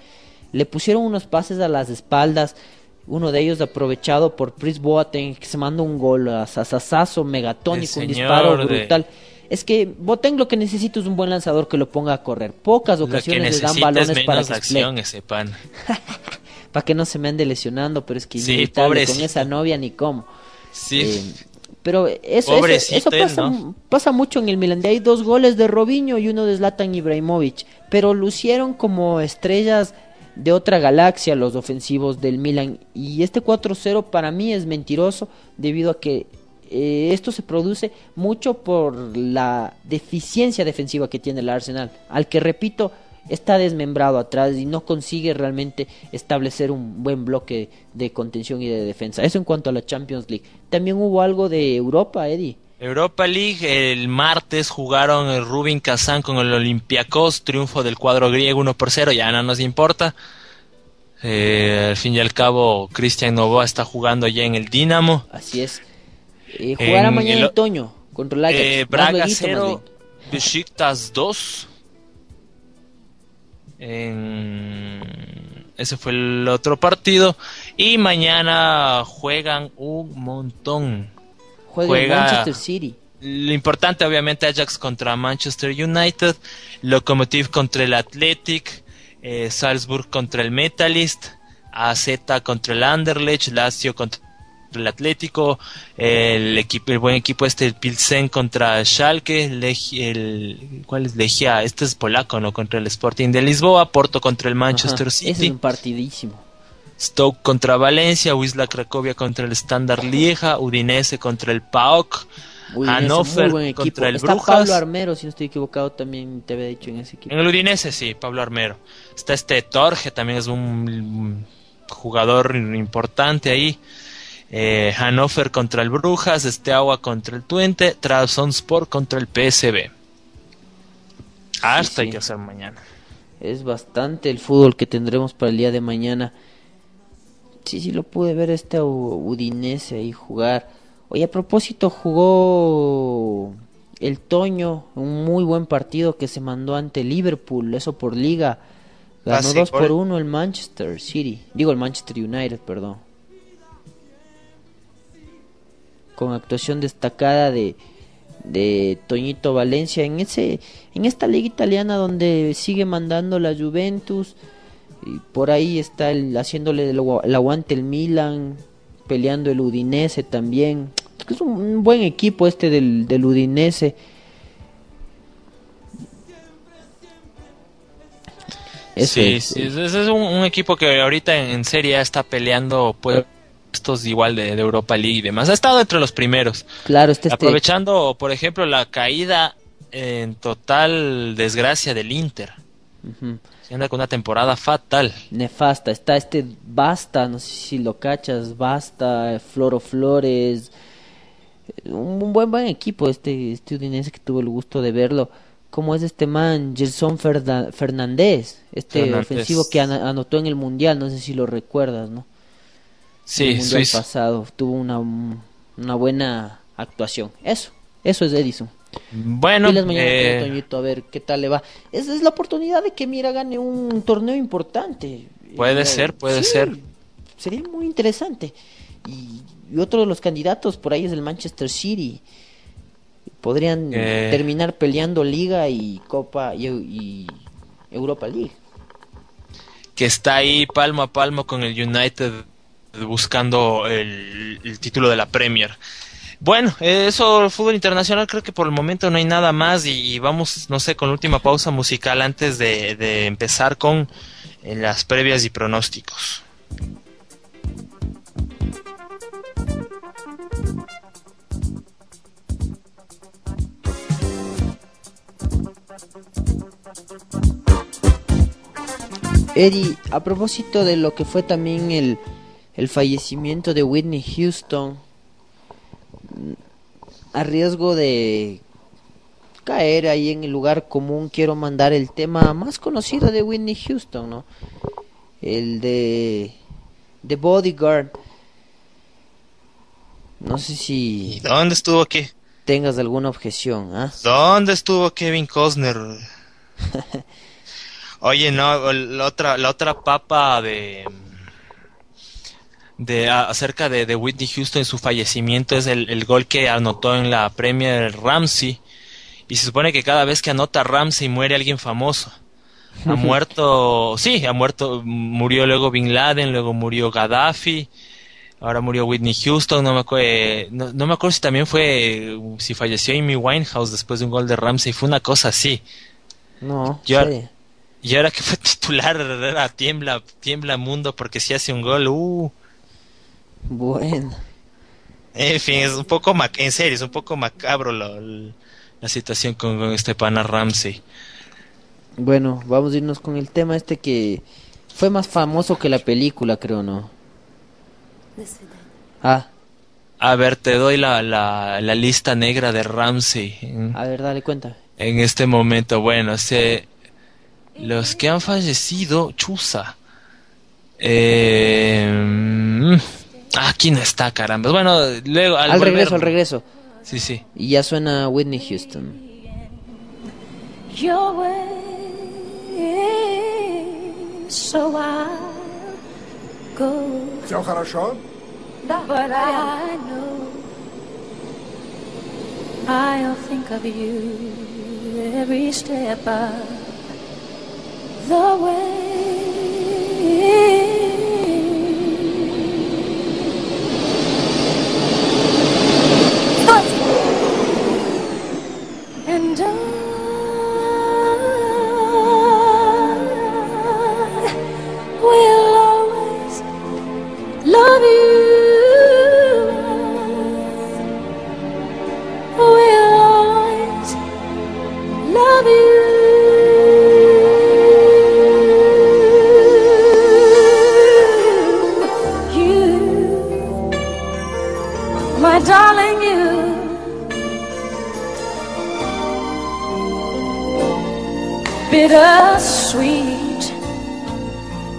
C: Le pusieron unos pases a las espaldas, uno de ellos aprovechado por Chris Boateng que se manda un gol a sasasazo megatónico, un disparo
B: de-
C: brutal. Es que Boateng lo que necesita es un buen lanzador que lo ponga a correr. Pocas ocasiones le dan balones para que
B: acción ese pan. (laughs)
C: para que no se me ande lesionando, pero es que
B: Sí,
C: inevitable, con esa novia ni cómo.
B: Sí.
C: Eh, pero eso, eso, pasa,
B: ¿no?
C: pasa mucho en el Milan. De hay dos goles de Robinho y uno de Zlatan Ibrahimovic. Pero lucieron como estrellas de otra galaxia los ofensivos del Milan. Y este 4-0 para mí es mentiroso debido a que eh, esto se produce mucho por la deficiencia defensiva que tiene el Arsenal. Al que repito, está desmembrado atrás y no consigue realmente establecer un buen bloque de contención y de defensa. Eso en cuanto a la Champions League. También hubo algo de Europa, Eddie.
B: Europa League, el martes jugaron el Rubin Kazan con el Olympiacos, triunfo del cuadro griego 1 por 0, ya no nos importa. Eh, al fin y al cabo, Cristian Novoa está jugando ya en el Dinamo.
C: Así es. Eh, jugará
B: En
C: mañana
B: el-
C: en otoño contra el Ajax.
B: Eh, Braga
C: lueguito, más
B: 0,
C: bien.
B: Besiktas 2. En... Ese fue el otro partido. Y mañana juegan un montón.
C: Juega, Manchester City.
B: Lo importante, obviamente, Ajax contra Manchester United, Lokomotiv contra el Athletic, eh, Salzburg contra el Metalist, AZ contra el Anderlecht, Lazio contra el Atlético, el equipo, el buen equipo este, el Pilsen contra Schalke, Legi- el, ¿cuál es Legia? Este es polaco, ¿no? Contra el Sporting de Lisboa, Porto contra el Manchester
C: Ajá,
B: City.
C: Ese es un partidísimo.
B: Stoke contra Valencia, Wisla Cracovia contra el Standard Lieja, Udinese contra el PAOK, Hannover contra el
C: Está
B: Brujas.
C: Pablo Armero, si no estoy equivocado, también te había dicho en ese equipo.
B: En el Udinese sí, Pablo Armero. Está este Torge, también es un jugador importante ahí. Eh, Hannover contra el Brujas, Steaua contra el Twente, Trabzonspor contra el PSB. Hasta
C: Sí,
B: hay
C: sí.
B: que hacer mañana.
C: Es bastante el fútbol que tendremos para el día de mañana. Sí, sí, lo pude ver este Udinese ahí jugar. Oye, a propósito, jugó el Toño, un muy buen partido que se mandó ante Liverpool, eso por liga. Ganó
B: Ah, sí,
C: 2 por
B: gol.
C: 1 el Manchester City, digo el Manchester United, perdón. Con actuación destacada de, de Toñito Valencia en ese en esta liga italiana donde sigue mandando la Juventus y por ahí está el, haciéndole el, agua- el aguante el Milan peleando el Udinese también. Es un, buen equipo este del, del Udinese. Eso
B: sí,
C: es,
B: sí, ese es un, un equipo que ahorita en, en Serie A está peleando puestos igual de, de Europa League y demás. Ha estado entre los primeros.
C: claro este, este
B: Aprovechando, por ejemplo, la caída en total desgracia del Inter.
C: ujú.
B: Se anda con una temporada fatal.
C: nefasta. Está este Basta, no sé si lo cachas, Basta, Floro Flores. Un, buen buen equipo este, Udinese que tuvo el gusto de verlo. ¿Cómo es este man? Gerson Fernández, este
B: Fernández.
C: ofensivo que anotó en el Mundial, no sé si lo recuerdas, ¿no?
B: Sí,
C: Mundial
B: Suizo.
C: pasado tuvo una, una buena actuación. Eso, eso es Edison.
B: Bueno,
C: mañana
B: eh,
C: Toñito, a ver qué tal le va. Esa es la oportunidad de que Mira gane un torneo importante.
B: Puede
C: Eh,
B: ser, puede
C: sí,
B: ser.
C: Sería muy interesante. Y, y otro de los candidatos por ahí es el Manchester City. Podrían
B: Eh.
C: terminar peleando Liga y Copa y, y Europa League.
B: que está ahí palmo a palmo con el United buscando el, título de la Premier. Bueno, eso, fútbol internacional, creo que por el momento no hay nada más y, vamos, no sé, con última pausa musical antes de, de empezar con eh, las previas y pronósticos.
C: Eddie, a propósito de lo que fue también el, el fallecimiento de Whitney Houston, a riesgo de caer ahí en el lugar común, quiero mandar el tema más conocido de Whitney Houston, ¿no? El de The Bodyguard. No sé
B: ¿Y
C: si
B: dónde estuvo qué?
C: tengas alguna objeción, ¿ah?
B: ¿Dónde estuvo Kevin Costner? (laughs) Oye, no, la otra, la otra papa de de a- acerca de, de Whitney Houston y su fallecimiento es el, el gol que anotó en la Premier Ramsey y se supone que cada vez que anota Ramsey muere alguien famoso. Ha (laughs) muerto, sí, ha muerto, murió luego Bin Laden, luego murió Gaddafi, ahora murió Whitney Houston, no me acuerdo, no, no me acuerdo si también fue, si falleció Amy Winehouse después de un gol de Ramsey, fue una cosa así.
C: No,
B: Ya-
C: sí.
B: Y ahora que fue (laughs) titular, era tiembla, tiembla mundo porque si hace un gol, uh.
C: Bueno.
B: En fin, es un poco, mac en serio, es un poco macabro lo- la situación con, con este pana Ramsey.
C: Bueno, vamos a irnos con el tema este que fue más famoso que la película, creo, ¿no? Ah,
B: A ver, te doy la, la, la lista negra de Ramsey. En,
C: a ver, dale cuenta.
B: en este momento, bueno, se, los que han fallecido, chusa. Eh, mm, ah, aquí no está, caramba. Bueno, luego al,
C: Al,
B: volver-
C: regreso, al regreso.
B: Sí, sí.
C: Y ya suena Whitney Houston.
H: your way, so I'll go.
I: Все хорошо?
H: But I know I'll think of you every step of the way. will always love you. We'll always love you. you my darling, you. bittersweet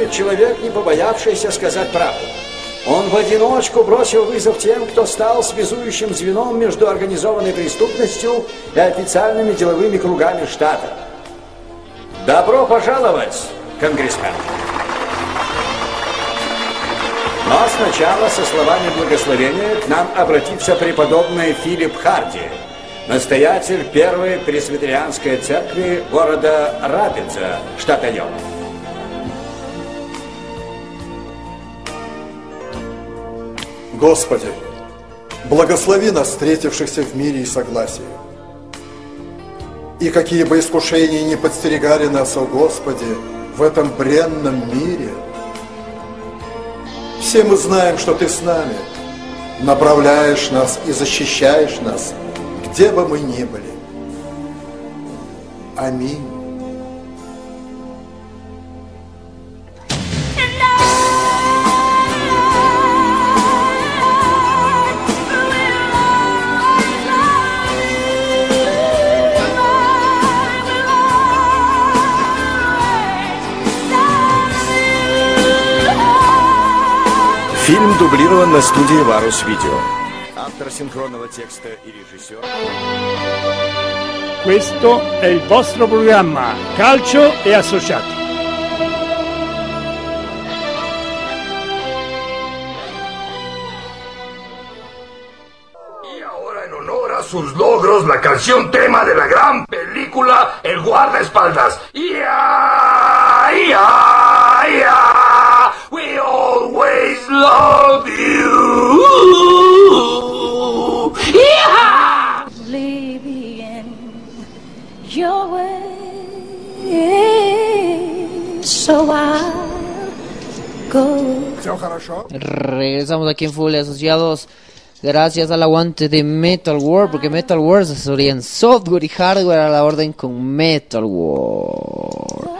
I: Выступит человек, не побоявшийся сказать правду. Он в одиночку бросил вызов тем, кто стал связующим звеном между организованной преступностью и официальными деловыми кругами штата. Добро пожаловать, конгрессмен! Но сначала со словами благословения к нам обратится преподобный Филипп Харди, настоятель первой пресвитерианской церкви города Рапидза, штата Йорк.
J: Господи, благослови нас, встретившихся в мире и согласии. И какие бы искушения не подстерегали нас, о Господи, в этом бренном мире, все мы знаем, что Ты с нами, направляешь нас и защищаешь нас, где бы мы ни были. Аминь.
K: Фильм дублирован на студии Варус Видео. Автор синхронного текста и режиссер.
D: Questo è il vostro programma Calcio e Associati.
L: Y ahora en honor a sus logros, la canción tema de la gran película El guardaespaldas. ¡Ya! ¡Ya! ¡Ya! love you.
H: Yeah! Leaving your way, so I go.
C: Regresamos aquí en Full Asociados. Gracias al aguante de Metal World, porque Metal World se asesoría en software y hardware a la orden con Metal World.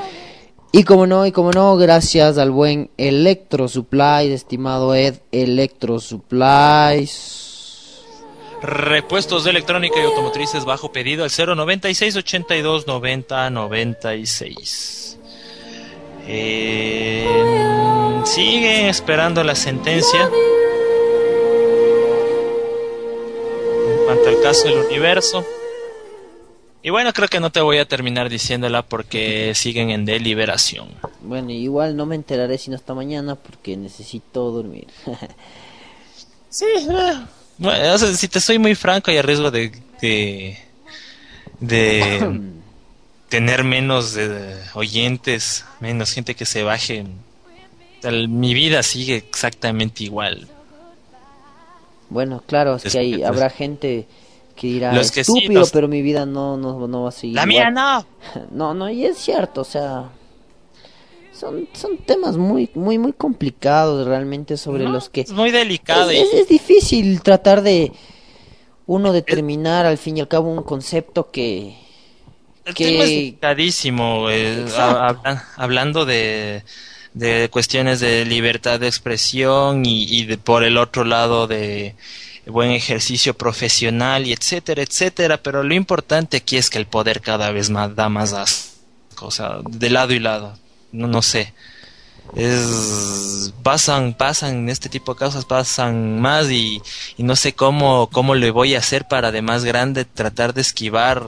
C: Y como no, y como no, gracias al buen Electro Supplies, estimado Ed Electro Supplies.
B: Repuestos de electrónica y automotrices bajo pedido al 096 82 90 96. Eh, siguen esperando la sentencia en cuanto al caso del universo. Y bueno, creo que no te voy a terminar diciéndola porque siguen en deliberación.
C: Bueno, igual no me enteraré sino hasta mañana porque necesito dormir. (laughs)
B: Sí, eh, bueno, o sea, si te soy muy franco y a riesgo de, de, de (coughs) tener menos eh, oyentes, menos gente que se baje, mi vida sigue exactamente igual.
C: bueno, claro, es que hay, habrá gente que dirá
B: Los que sí,
C: estúpido,
B: los-
C: pero mi vida no, no, no va a seguir.
B: La
C: igual".
B: mía no. (laughs)
C: No, no, y es cierto, o sea, son, son temas muy, muy, muy complicados realmente sobre
B: No,
C: los que
B: es muy delicado
C: es,
B: y-
C: es- es difícil tratar de uno determinar al fin y al cabo un concepto que
B: El
C: que-
B: tema es delicadísimo, eh, hablando de, de cuestiones de libertad de expresión y, y de, por el otro lado de buen ejercicio profesional y etcétera, etcétera, pero lo importante aquí es que el poder cada vez más da más asco, o sea, de lado y lado, no, no sé. Es, pasan, pasan, este tipo de cosas pasan más y, y no sé cómo, cómo le voy a hacer para de más grande tratar de esquivar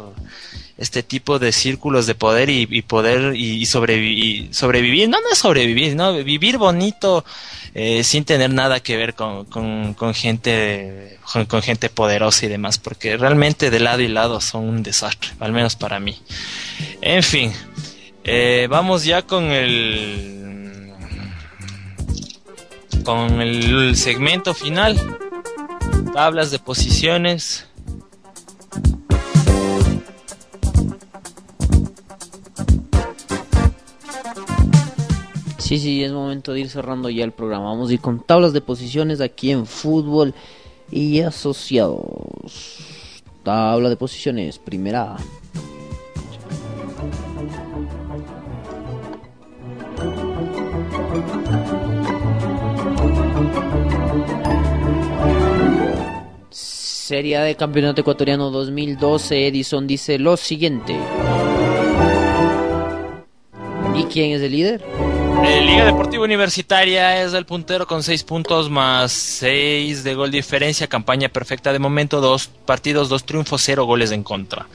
B: este tipo de círculos de poder y, poder y, y sobrevi- y sobrevivir, no, no sobrevivir, no, vivir bonito eh, sin tener nada que ver con, con, gente con, con gente poderosa y demás, porque realmente de lado y lado son un desastre, al menos para mí. En fin, eh, vamos ya con el con el segmento final, tablas de posiciones.
C: Sí, sí, es momento de ir cerrando ya el programa. Vamos a ir con tablas de posiciones aquí en fútbol y asociados. Tabla de posiciones, primera. Serie de Campeonato Ecuatoriano 2012, Edison dice lo siguiente. ¿Y quién es el líder?
B: Eh, Liga Deportiva Universitaria es el puntero con 6 puntos más 6 de gol diferencia, campaña perfecta de momento, dos partidos, dos triunfos, cero goles en contra.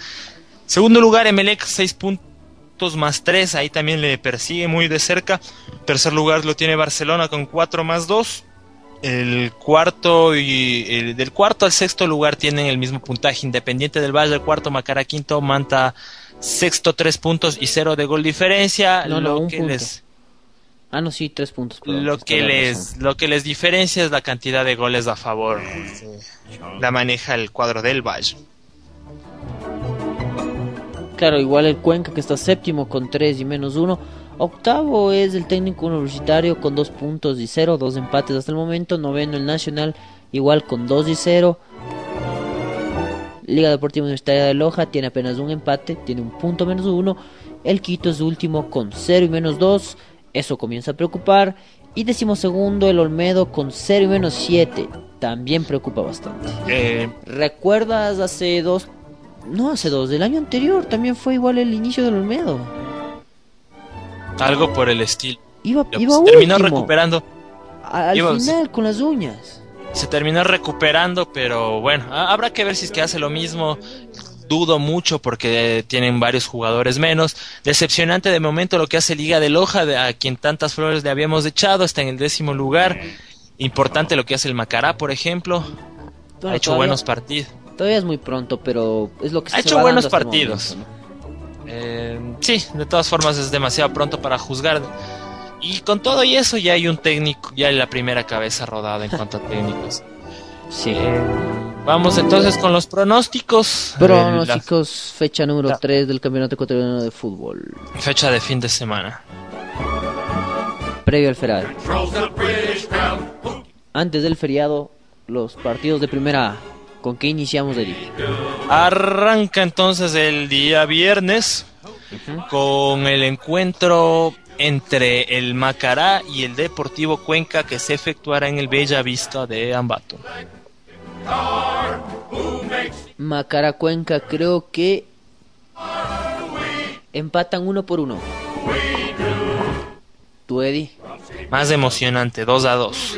B: Segundo lugar, Emelec, 6 puntos más 3, ahí también le persigue muy de cerca. Tercer lugar lo tiene Barcelona con 4 más 2. El cuarto y el, del cuarto al sexto lugar tienen el mismo puntaje Independiente del Valle, cuarto Macara quinto, Manta sexto tres puntos y cero de gol diferencia.
C: No, no,
B: lo
C: un
B: que
C: punto.
B: les
C: Ah, no, sí, tres puntos. perdón,
B: lo que les lo que les diferencia es la cantidad de goles a favor. La maneja el cuadro del Valle.
C: Claro, igual el Cuenca que está séptimo con 3 y menos 1. Octavo es el técnico universitario con 2 puntos y 0, dos empates hasta el momento. Noveno el Nacional igual con 2 y 0. Liga Deportiva Universitaria de Loja tiene apenas un empate, tiene un punto menos 1. El Quito es último con 0 y menos 2. Eso comienza a preocupar. Y decimosegundo el Olmedo con 0 y menos 7. También preocupa bastante.
B: Eh,
C: ¿Recuerdas hace dos... No, hace dos, del año anterior también fue igual el inicio del Olmedo.
B: algo por el estilo.
C: Iba,
B: Se
C: iba
B: terminó
C: último,
B: recuperando.
C: al
B: iba-
C: final con las uñas.
B: Se terminó recuperando, pero bueno, ha- habrá que ver si es que hace lo mismo. Dudo mucho porque tienen varios jugadores menos. Decepcionante de momento lo que hace Liga de Loja, de- a quien tantas flores le habíamos echado, está en el décimo lugar. Importante lo que hace el Macará, por ejemplo.
C: Bueno,
B: ha hecho
C: todavía-
B: buenos partidos.
C: Todavía es muy pronto, pero es lo que
B: Ha
C: se
B: hecho
C: va
B: buenos
C: dando
B: partidos.
C: momento, ¿no?
B: Eh, sí, de todas formas es demasiado pronto para juzgar. Y con todo y eso ya hay un técnico, ya hay la primera cabeza rodada en cuanto a técnicos.
C: Sí.
B: Eh, vamos entonces con los pronósticos.
C: Pronósticos, fecha número
B: la-
C: 3 del Campeonato Ecuatoriano de Fútbol.
B: fecha de fin de semana.
C: Previo al feriado. Antes del feriado, los partidos de primera A. ¿Con qué iniciamos, Eric?
B: Arranca entonces el día viernes con el encuentro entre el Macará y el Deportivo Cuenca que se efectuará en el Bella Vista de Ambato.
C: Macara Cuenca, creo que empatan uno por uno. ¿Tú, Eddie?
B: Más emocionante, 2 a 2.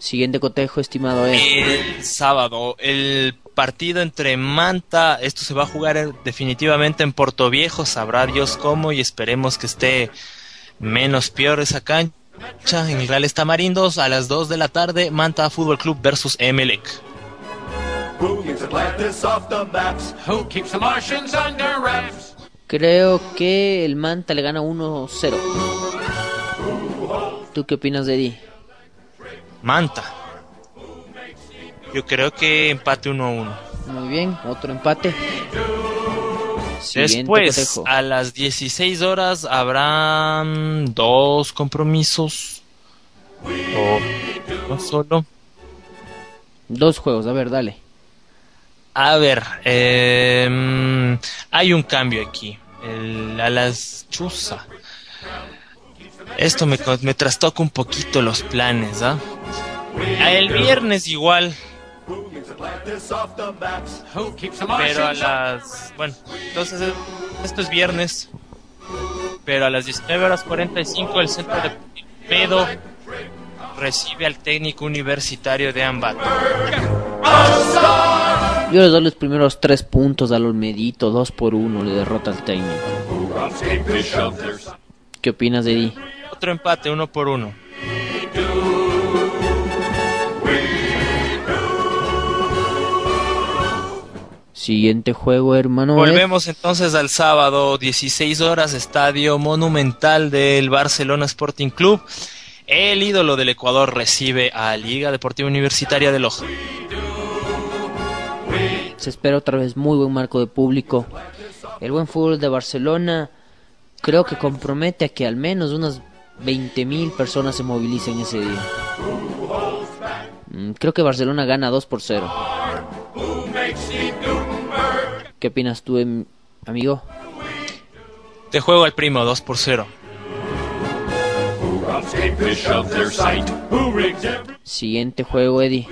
C: Siguiente cotejo, estimado es.
B: El sábado, el partido entre Manta, esto se va a jugar en- definitivamente en Puerto Viejo, sabrá Dios cómo y esperemos que esté menos peor esa cancha. En el Real Tamarindos a las 2 de la tarde, Manta Fútbol Club versus Emelec.
C: Creo que el Manta le gana 1-0. ¿Tú qué opinas de Eddie?
B: Manta. Yo creo que empate 1 a 1.
C: Muy bien, otro empate. Siguiente
B: Después,
C: cotejo.
B: a las 16 horas, habrán dos compromisos. O no solo.
C: Dos juegos, a ver, dale.
B: A ver, em, hay un cambio aquí. El- a las chuza. Esto me, trastoca un poquito los planes, ¿ah? El viernes igual, Pero a las... Bueno, entonces esto es viernes. Pero a las 19 horas 45 el centro de Pedo recibe al técnico universitario de Ambato.
C: Yo les doy los primeros tres puntos al Olmedito, dos por uno, le derrota al técnico. ¿Qué opinas, Eddie?
B: Otro empate, uno por uno.
C: Siguiente juego, hermano.
B: Volvemos entonces al sábado, 16 horas, estadio monumental del Barcelona Sporting Club. El ídolo del Ecuador recibe a Liga Deportiva Universitaria de Loja.
C: Se espera otra vez muy buen marco de público. El buen fútbol de Barcelona creo que compromete a que al menos unas 20.000 personas se movilicen ese día. Mm, Creo que Barcelona gana 2 por 0. ¿Qué opinas tú, em- amigo?
B: Te juego al primo, 2 por 0.
C: Siguiente juego, Eddie.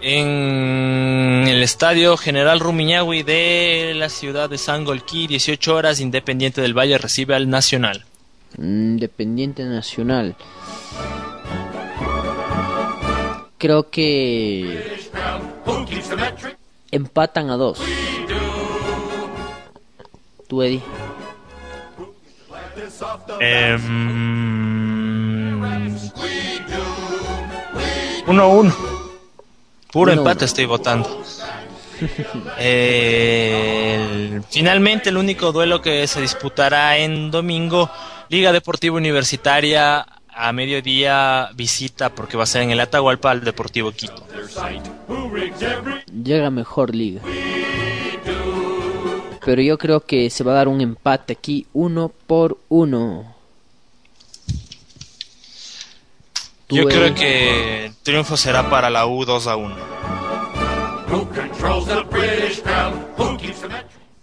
B: En el estadio General Rumiñahui de la ciudad de Sangolquí, 18 horas, Independiente del Valle recibe al Nacional.
C: Independiente Nacional. Creo que empatan a dos. Tú, Eddie.
B: Em, 1-1. Puro
C: Uno,
B: empate
C: uno.
B: estoy votando. El- finalmente el único duelo que se disputará en domingo, Liga Deportiva Universitaria a mediodía visita porque va a ser en el Atahualpa al Deportivo Quito.
C: Llega mejor liga. Pero yo creo que se va a dar un empate aquí, uno por uno. Tú,
B: Yo creo que el triunfo será para la U 2 a 1.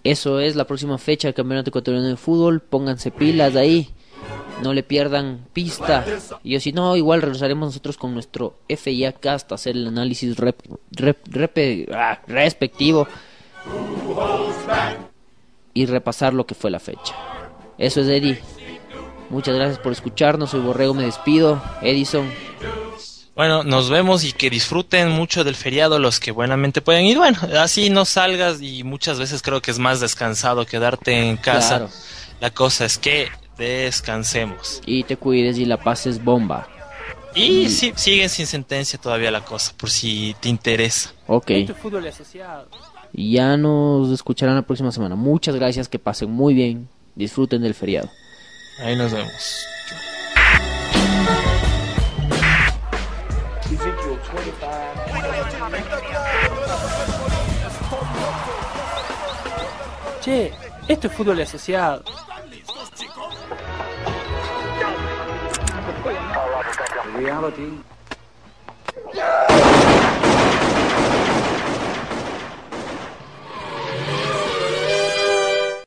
C: Eso es la próxima fecha del Campeonato Ecuatoriano de Fútbol. Pónganse pilas ahí. No le pierdan pista. Y yo si no, igual regresaremos nosotros con nuestro FIA Cast a hacer el análisis rep- rep- rep- ah, respectivo y repasar lo que fue la fecha. Eso es Eddie. Muchas gracias por escucharnos. Soy Borrego, me despido. Edison,
B: Bueno, nos vemos y que disfruten mucho del feriado los que buenamente pueden ir. Bueno, así no salgas y muchas veces creo que es más descansado quedarte en casa.
C: Claro.
B: La cosa es que descansemos.
C: y te cuides y la pases bomba.
B: Y
C: Mm.
B: sí, siguen sin sentencia todavía la cosa, por si te interesa.
C: Ok.
G: Fútbol asociado.
C: Y ya nos escucharán la próxima semana. Muchas gracias, que pasen muy bien. Disfruten del feriado.
B: Ahí nos vemos.
G: Che, esto es fútbol asociado.
I: reality